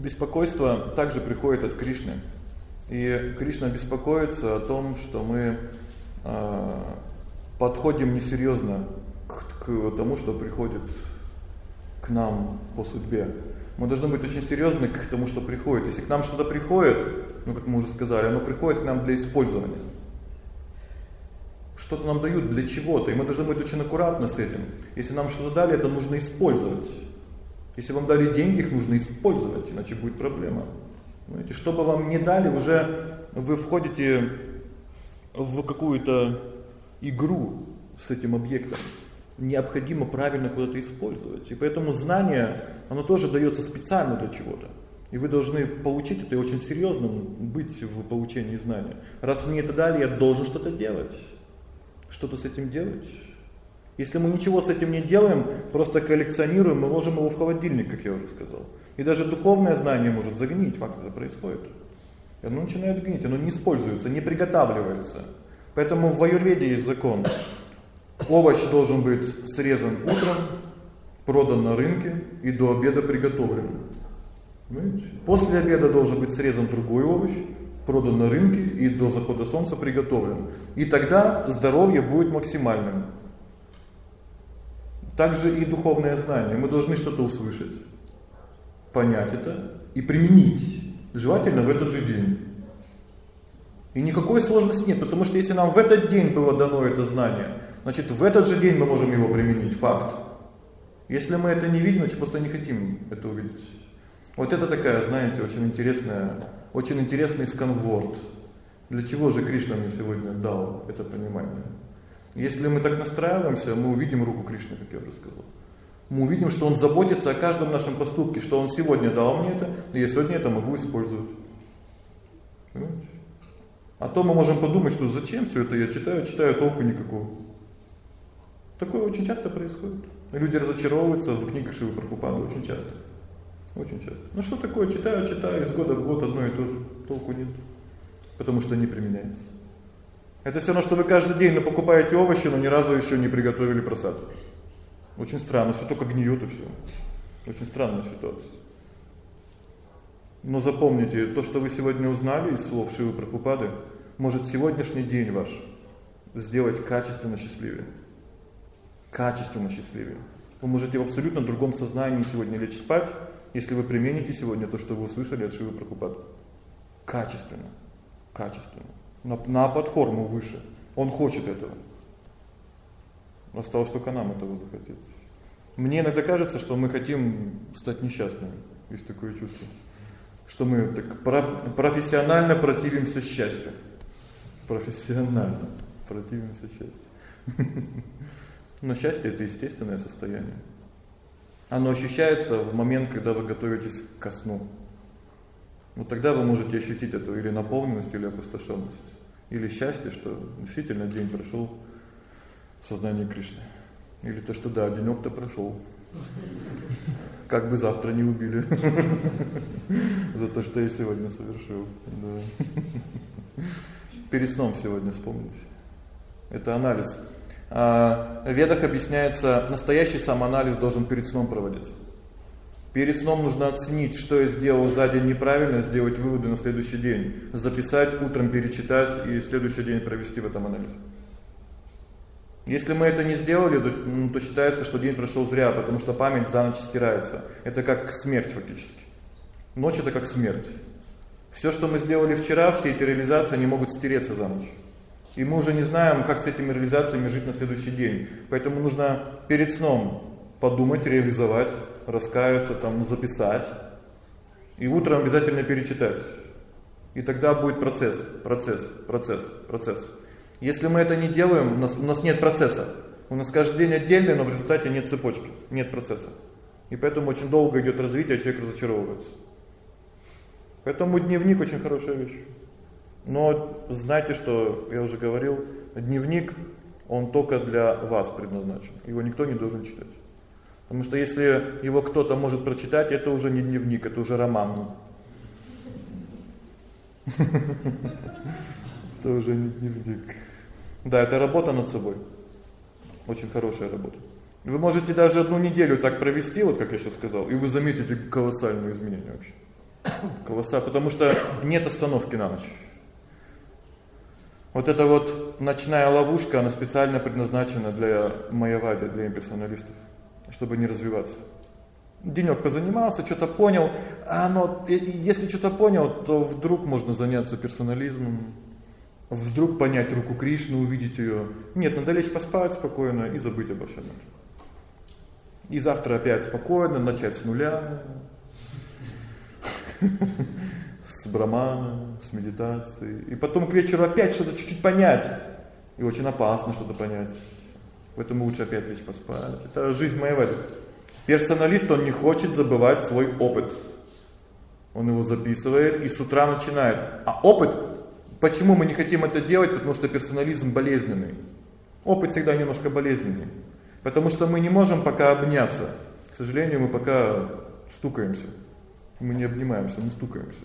Беспокойство также приходит от Кришны. И Кришна беспокоится о том, что мы э, подходим несерьезно к, к тому, что приходит к нам по судьбе. Мы должны быть очень серьезны к тому, что приходит. Если к нам что-то приходит, ну как мы уже сказали, оно приходит к нам для использования. Что-то нам дают для чего-то, и мы должны быть очень аккуратны с этим. Если нам что-то дали, это нужно использовать. Если вам дали деньги, их нужно использовать, иначе будет проблема. Понимаете, что бы вам не дали, уже вы входите в какую-то игру с этим объектом. Необходимо правильно куда-то использовать. И поэтому знание, оно тоже дается специально для чего-то. И вы должны получить это и очень серьезно быть в получении знания. Раз мне это дали, я должен что-то делать. Что-то с этим делать. Если мы ничего с этим не делаем, просто коллекционируем, мы ложим его в холодильник, как я уже сказал. И даже духовное знание может загнить, факт это происходит. И оно начинает гнить, оно не используется, не приготавливается. Поэтому в аюрведе есть закон. Овощ должен быть срезан утром, продан на рынке и до обеда приготовлен. Понимаете? После обеда должен быть срезан другой овощ, продан на рынке и до захода солнца приготовлен. И тогда здоровье будет максимальным. Также и духовное знание. Мы должны что-то услышать, понять это и применить, желательно в этот же день. И никакой сложности нет, потому что если нам в этот день было дано это знание, значит, в этот же день мы можем его применить, факт. Если мы это не видим, значит, просто не хотим это увидеть. Вот это такая, знаете, очень интересная, очень интересный сканворд. Для чего же Кришна мне сегодня дал это понимание? Если мы так настраиваемся, мы увидим руку Кришны, как я уже сказал. Мы увидим, что он заботится о каждом нашем поступке, что он сегодня дал мне это, и я сегодня это могу использовать. Понимаете? А то мы можем подумать, что зачем все это я читаю, читаю, толку никакого. Такое очень часто происходит. Люди разочаровываются в книгах Шивы Прабхупады очень часто. Очень часто. Ну что такое, читаю, читаю, из года в год одно и то же, толку нет. Потому что не применяется. Это все равно, что вы каждый день ну, покупаете овощи, но ни разу еще не приготовили просад. Очень странно, все только гниет и все. Очень странная ситуация. Но запомните, то, что вы сегодня узнали из слов Шивы Прабхупады, может сегодняшний день ваш сделать качественно счастливее. Качественно счастливее. Вы можете в абсолютно другом сознании сегодня лечь спать, если вы примените сегодня то, что вы услышали от Шивы Прабхупады. Качественно. Качественно. На, на платформу выше. Он хочет этого. Осталось только нам этого захотеть. Мне иногда кажется, что мы хотим стать несчастными. Есть такое чувство что мы так профессионально противимся счастью. Профессионально противимся счастью. Но счастье это естественное состояние. Оно ощущается в момент, когда вы готовитесь ко сну. Вот тогда вы можете ощутить эту или наполненность, или опустошенность, или счастье, что действительно день прошел в сознании Кришны. Или то, что да, денёк-то прошел как бы завтра не убили за то, что я сегодня совершил. Да. Перед сном сегодня вспомните. Это анализ. А в Ведах объясняется, настоящий самоанализ должен перед сном проводиться. Перед сном нужно оценить, что я сделал за день неправильно, сделать выводы на следующий день, записать, утром перечитать и следующий день провести в этом анализе. Если мы это не сделали, то, то считается, что день прошел зря, потому что память за ночь стирается. Это как смерть фактически. Ночь это как смерть. Все, что мы сделали вчера, все эти реализации, они могут стереться за ночь. И мы уже не знаем, как с этими реализациями жить на следующий день. Поэтому нужно перед сном подумать, реализовать, раскаяться, там записать. И утром обязательно перечитать. И тогда будет процесс, процесс, процесс, процесс. Если мы это не делаем, у нас у нас нет процесса. У нас каждый день отдельно, но в результате нет цепочки, нет процесса. И поэтому очень долго идет развитие, а человек разочаровывается. Поэтому дневник очень хорошая вещь. Но знайте, что я уже говорил, дневник он только для вас предназначен. Его никто не должен читать. Потому что если его кто-то может прочитать, это уже не дневник, это уже роман. Это уже не дневник. Да, это работа над собой. Очень хорошая работа. Вы можете даже одну неделю так провести, вот как я сейчас сказал, и вы заметите колоссальные изменения вообще. Колоссальные, потому что нет остановки на ночь. Вот эта вот ночная ловушка, она специально предназначена для майявади, для имперсоналистов, чтобы не развиваться. Денёк позанимался, что-то понял, а оно если что-то понял, то вдруг можно заняться персонализмом, вдруг понять руку Кришны, увидеть её. Нет, надо лечь поспать спокойно и забыть обо всем этом. И завтра опять спокойно начать с нуля. С брамана, с медитации. И потом к вечеру опять что-то чуть-чуть понять. И очень опасно что-то понять. Поэтому лучше опять лечь поспать. Это жизнь моя этом. Персоналист, он не хочет забывать свой опыт. Он его записывает и с утра начинает. А опыт Почему мы не хотим это делать? Потому что персонализм болезненный. Опыт всегда немножко болезненный. Потому что мы не можем пока обняться. К сожалению, мы пока стукаемся. Мы не обнимаемся, мы стукаемся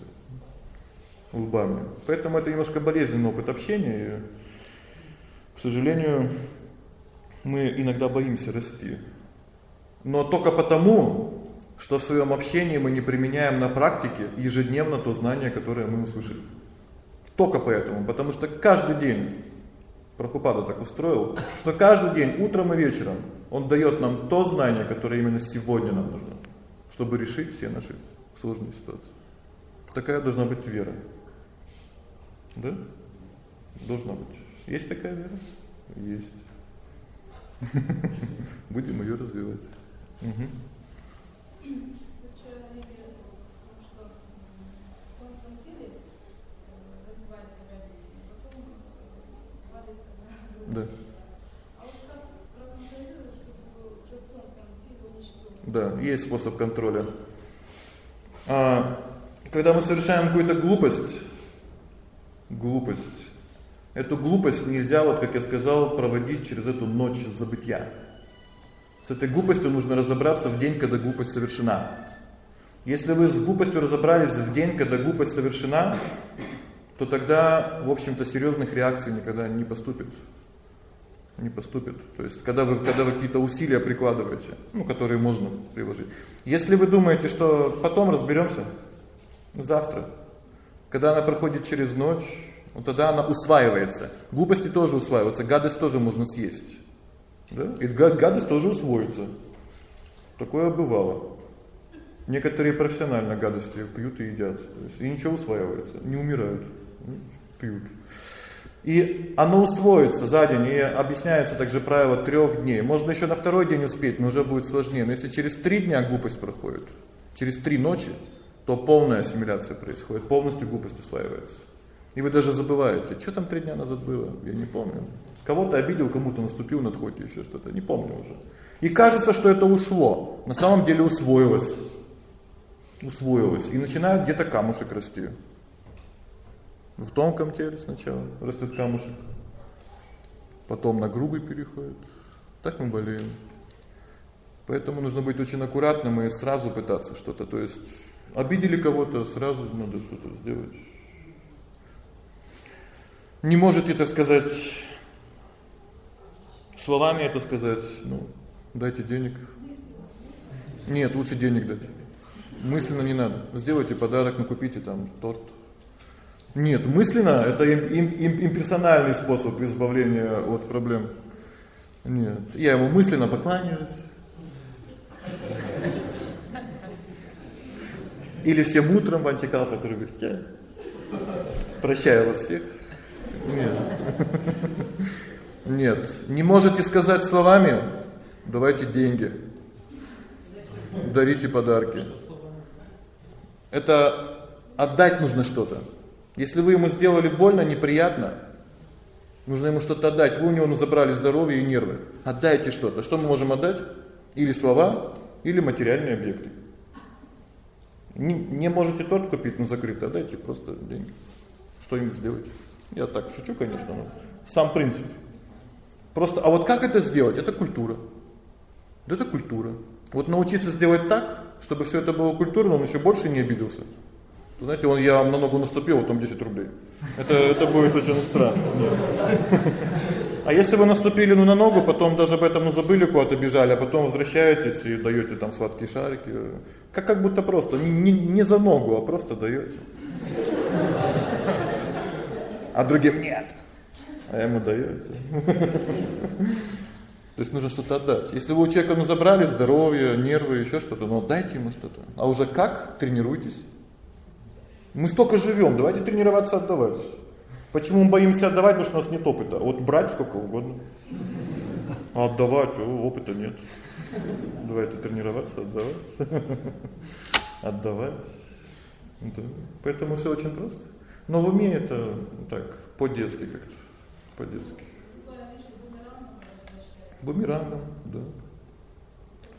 лбами. Поэтому это немножко болезненный опыт общения. И, к сожалению, мы иногда боимся расти. Но только потому, что в своем общении мы не применяем на практике ежедневно то знание, которое мы услышали. Только поэтому, потому что каждый день Прабхупада так устроил, что каждый день утром и вечером он даёт нам то знание, которое именно сегодня нам нужно, чтобы решить все наши сложные ситуации. Такая должна быть вера. Да? Должна быть. Есть такая вера? Есть. Будем её развивать. Угу. Да. Да, есть способ контроля. А когда мы совершаем какую-то глупость, глупость. Эту глупость нельзя, вот как я сказал, проводить через эту ночь забытья. С этой глупостью нужно разобраться в день, когда глупость совершена. Если вы с глупостью разобрались в день, когда глупость совершена, то тогда, в общем-то, серьезных реакций никогда не поступит. Не поступит. То есть, когда вы когда вы какие-то усилия прикладываете, ну, которые можно приложить. Если вы думаете, что потом разберемся, завтра, когда она проходит через ночь, вот тогда она усваивается. Глупости тоже усваиваются, гадость тоже можно съесть. Да? И гадость тоже усвоится. Такое бывало. Некоторые профессионально гадости пьют и едят. То есть и ничего усваивается, не умирают, пьют. И оно усвоится за день, и объясняется также правило трех дней. Можно еще на второй день успеть, но уже будет сложнее. Но если через три дня глупость проходит, через три ночи, то полная ассимиляция происходит, полностью глупость усваивается. И вы даже забываете, что там три дня назад было, я не помню. Кого-то обидел, кому-то наступил на тхоте, еще что-то, не помню уже. И кажется, что это ушло, на самом деле усвоилось. Усвоилось. И начинает где-то камушек расти. В тонком теле сначала растет камушек. Потом на грубый переходит. Так мы болеем. Поэтому нужно быть очень аккуратным и сразу пытаться что-то, то есть обидели кого-то, сразу надо что-то сделать. Не можете это сказать словами это сказать, ну, дайте денег. Нет, лучше денег дать. Мысленно не надо. Сделайте подарок, накупите там торт. Нет, мысленно это им, им, им, имперсональный способ избавления от проблем. Нет, я ему мысленно покланяюсь. Или всем утром в антикал, который говорит, прощаю вас всех. Нет. Нет, не можете сказать словами, давайте деньги. Дарите подарки. Это отдать нужно что-то. Если вы ему сделали больно, неприятно, нужно ему что-то отдать. Вы у него забрали здоровье и нервы. Отдайте что-то. Что мы можем отдать? Или слова, или материальные объекты. Не, не можете торт купить, но закрыто, отдайте просто деньги. Что-нибудь сделайте. Я так шучу, конечно, но сам принцип. Просто, а вот как это сделать? Это культура. Это культура. Вот научиться сделать так, чтобы все это было культурно, он еще больше не обиделся. Знаете, он я вам на ногу наступил, вот там 10 рублей. Это это будет очень странно. А если вы наступили ну на ногу, потом даже об этом забыли, куда-то бежали, а потом возвращаетесь и даёте там сладкие шарики, как как будто просто не не, не за ногу, а просто даёте. А другим нет. А ему даёте. То есть нужно что-то отдать. Если вы у человека ну забрали здоровье, нервы, ещё что-то, ну дайте ему что-то. А уже как? Тренируйтесь. Мы столько живём, давайте тренироваться отдавать. Почему мы боимся отдавать? Потому что у нас нет опыта. Вот брать сколько угодно. А отдавать, о, опыта нет. Давайте тренироваться, отдавать. Отдавать. Да. Поэтому всё очень просто. Но в уме это так, по-детски как-то, по-детски. Бумерангом, да.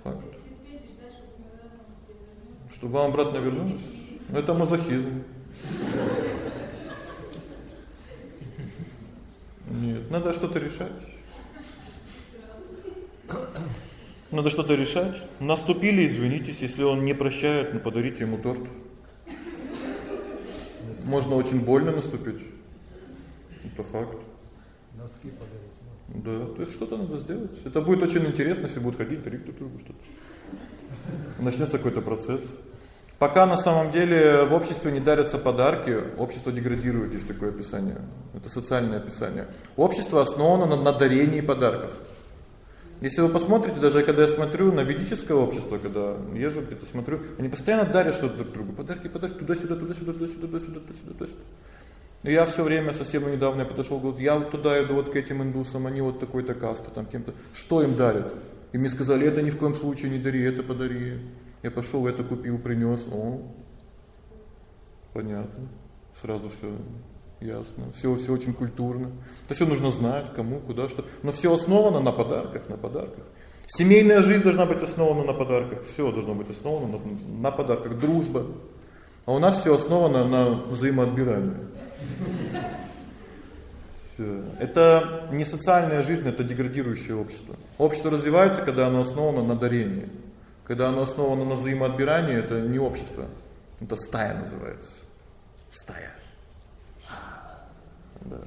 Факт. Чтобы вам обратно вернулось? Это мазохизм. Нет, надо что-то решать. Надо что-то решать. Наступили, извинитесь, если он не прощает, ну подарите ему торт. Можно очень больно наступить. Это факт. Носки подарить. Да, то есть что-то надо сделать. Это будет очень интересно, если будут ходить дарить друг другу что-то. Начнется какой-то процесс. Пока на самом деле в обществе не дарятся подарки, общество деградирует, есть такое описание. Это социальное описание. Общество основано на, на дарении подарков. Если вы посмотрите, даже когда я смотрю на ведическое общество, когда езжу где-то смотрю, они постоянно дарят что-то друг другу. Подарки, подарки туда-сюда, туда-сюда, туда-сюда, туда-сюда, туда-сюда, туда-сюда. И я всё время совсем недавно я подошёл, говорю: "Я вот туда иду вот к этим индусам, они вот такой-то каста там кем-то. Что им дарят?" И мне сказали: "Это ни в коем случае не дари, это подари". Я пошёл, это купил, принёс. О. Понятно. Сразу всё ясно. Всё всё очень культурно. Это всё нужно знать, кому, куда, что. Но всё основано на подарках, на подарках. Семейная жизнь должна быть основана на подарках. Всё должно быть основано на, на подарках, дружба. А у нас всё основано на взаимоотбирании. Это не социальная жизнь, это деградирующее общество. Общество развивается, когда оно основано на дарении. Когда оно основано на взаимоотбирании, это не общество. Это стая называется. Стая. Да.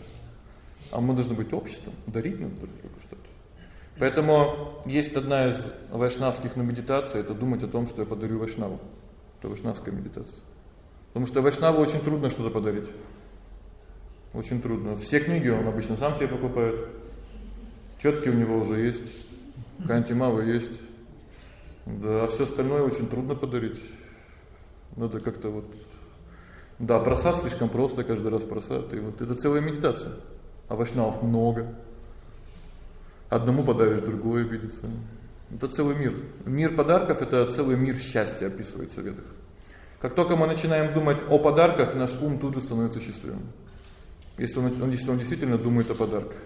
А мы должны быть обществом, дарить надо друг другу что-то. Поэтому есть одна из вайшнавских медитаций это думать о том, что я подарю вайшнаву. Это вайшнавская медитация. Потому что вайшнаву очень трудно что-то подарить. Очень трудно. Все книги он обычно сам себе покупает. Чётки у него уже есть. Кантимава есть. Да, а всё остальное очень трудно подарить. Надо как-то вот да, просад слишком просто каждый раз просад, и вот это целая медитация. Вайшнавов много. Одному подаришь, другой обидится. Это целый мир. Мир подарков это целый мир счастья описывается в ведах. Как только мы начинаем думать о подарках, наш ум тут же становится счастливым. Если он, он если он действительно думает о подарках.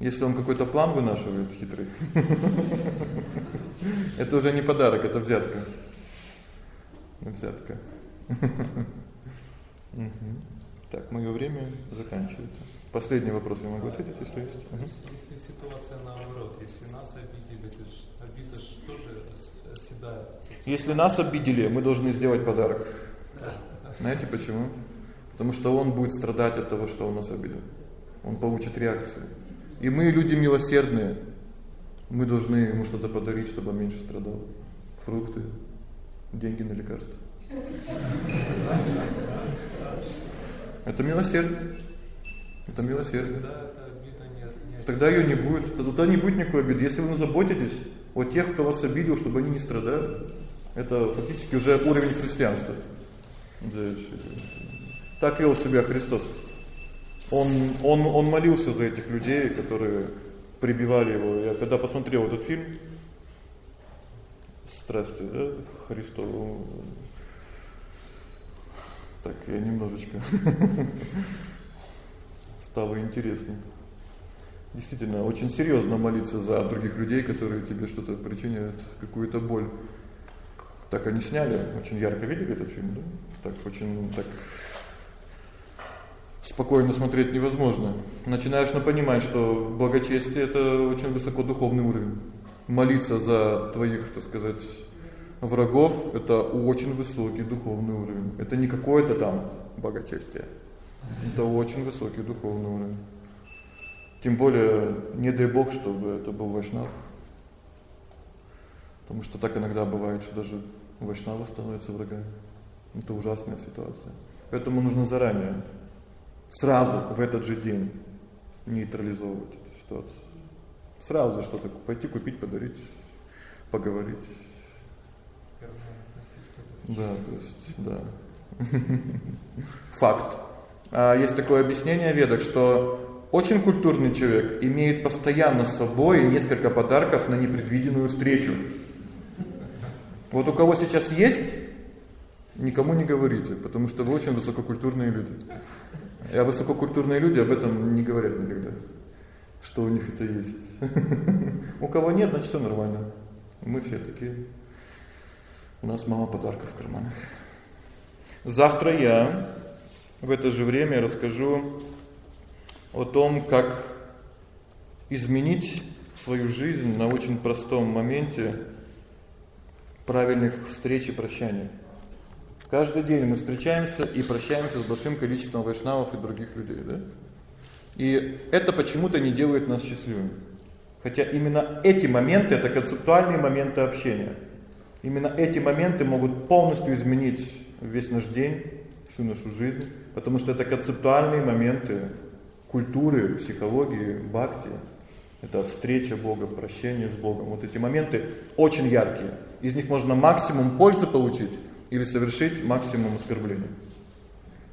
Если он какой-то план вынашивает хитрый. Это уже не подарок, это взятка. Взятка. Так, моё время заканчивается. Последний вопрос я могу ответить, если есть. Угу. Если ситуация наоборот, если нас обидели, то обида же тоже оседает. Если нас обидели, мы должны сделать подарок. Знаете почему? Потому что он будет страдать от того, что он нас обидел. Он получит реакцию. И мы люди милосердные. Мы должны ему что-то подарить, чтобы он меньше страдал. Фрукты, деньги на лекарства. Это милосердие. Это милосердие. Тогда её не будет. Тогда не будет никакой обиды. Если вы заботитесь о тех, кто вас обидел, чтобы они не страдали, это фактически уже уровень христианства. Так вел себя Христос. Он он он молился за этих людей, которые прибивали его. Я когда посмотрел этот фильм Страсти, да, Христову так я немножечко стало интересно. Действительно, очень серьёзно молиться за других людей, которые тебе что-то причиняют, какую-то боль. Так они сняли, очень ярко видели этот фильм, да? Так очень так спокойно смотреть невозможно. Начинаешь на понимать, что благочестие это очень высокодуховный уровень. Молиться за твоих, так сказать, врагов это очень высокий духовный уровень. Это не какое-то там богачестие. Это очень высокий духовный уровень. Тем более, не дай бог, чтобы это был вайшнав. Потому что так иногда бывает, что даже вайшнавы становятся врагами. Это ужасная ситуация. Поэтому нужно заранее сразу в этот же день нейтрализовывать эту ситуацию. Сразу что-то пойти купить, подарить, поговорить. Да, то есть, да. Факт. А есть такое объяснение в ведах, что очень культурный человек имеет постоянно с собой несколько подарков на непредвиденную встречу. Вот у кого сейчас есть, никому не говорите, потому что вы очень высококультурные люди. А высококультурные люди об этом не говорят никогда, что у них это есть. У кого нет, значит, всё нормально. Мы все такие. У нас мало подарков в карманах. Завтра я в это же время расскажу о том, как изменить свою жизнь на очень простом моменте правильных встреч и прощания. Каждый день мы встречаемся и прощаемся с большим количеством вайшнавов и других людей, да? И это почему-то не делает нас счастливыми. Хотя именно эти моменты это концептуальные моменты общения. Именно эти моменты могут полностью изменить весь наш день, всю нашу жизнь, потому что это концептуальные моменты культуры, психологии, бхакти. Это встреча Бога, прощение с Богом. Вот эти моменты очень яркие. Из них можно максимум пользы получить или совершить максимум оскорблений.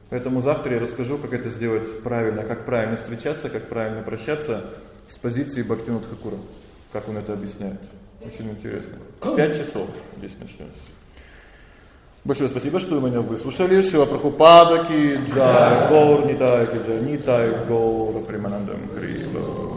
Поэтому завтра я расскажу, как это сделать правильно, как правильно встречаться, как правильно прощаться с позиции Бхактинат Хакура. Как он это объясняет. Очень интересно. 5 часов здесь начнётся. Большое спасибо, что вы меня выслушали. Шива Прабхупада ки джай, Гаур Нитай ки джай, Нитай Гаур Приманандам Хрила.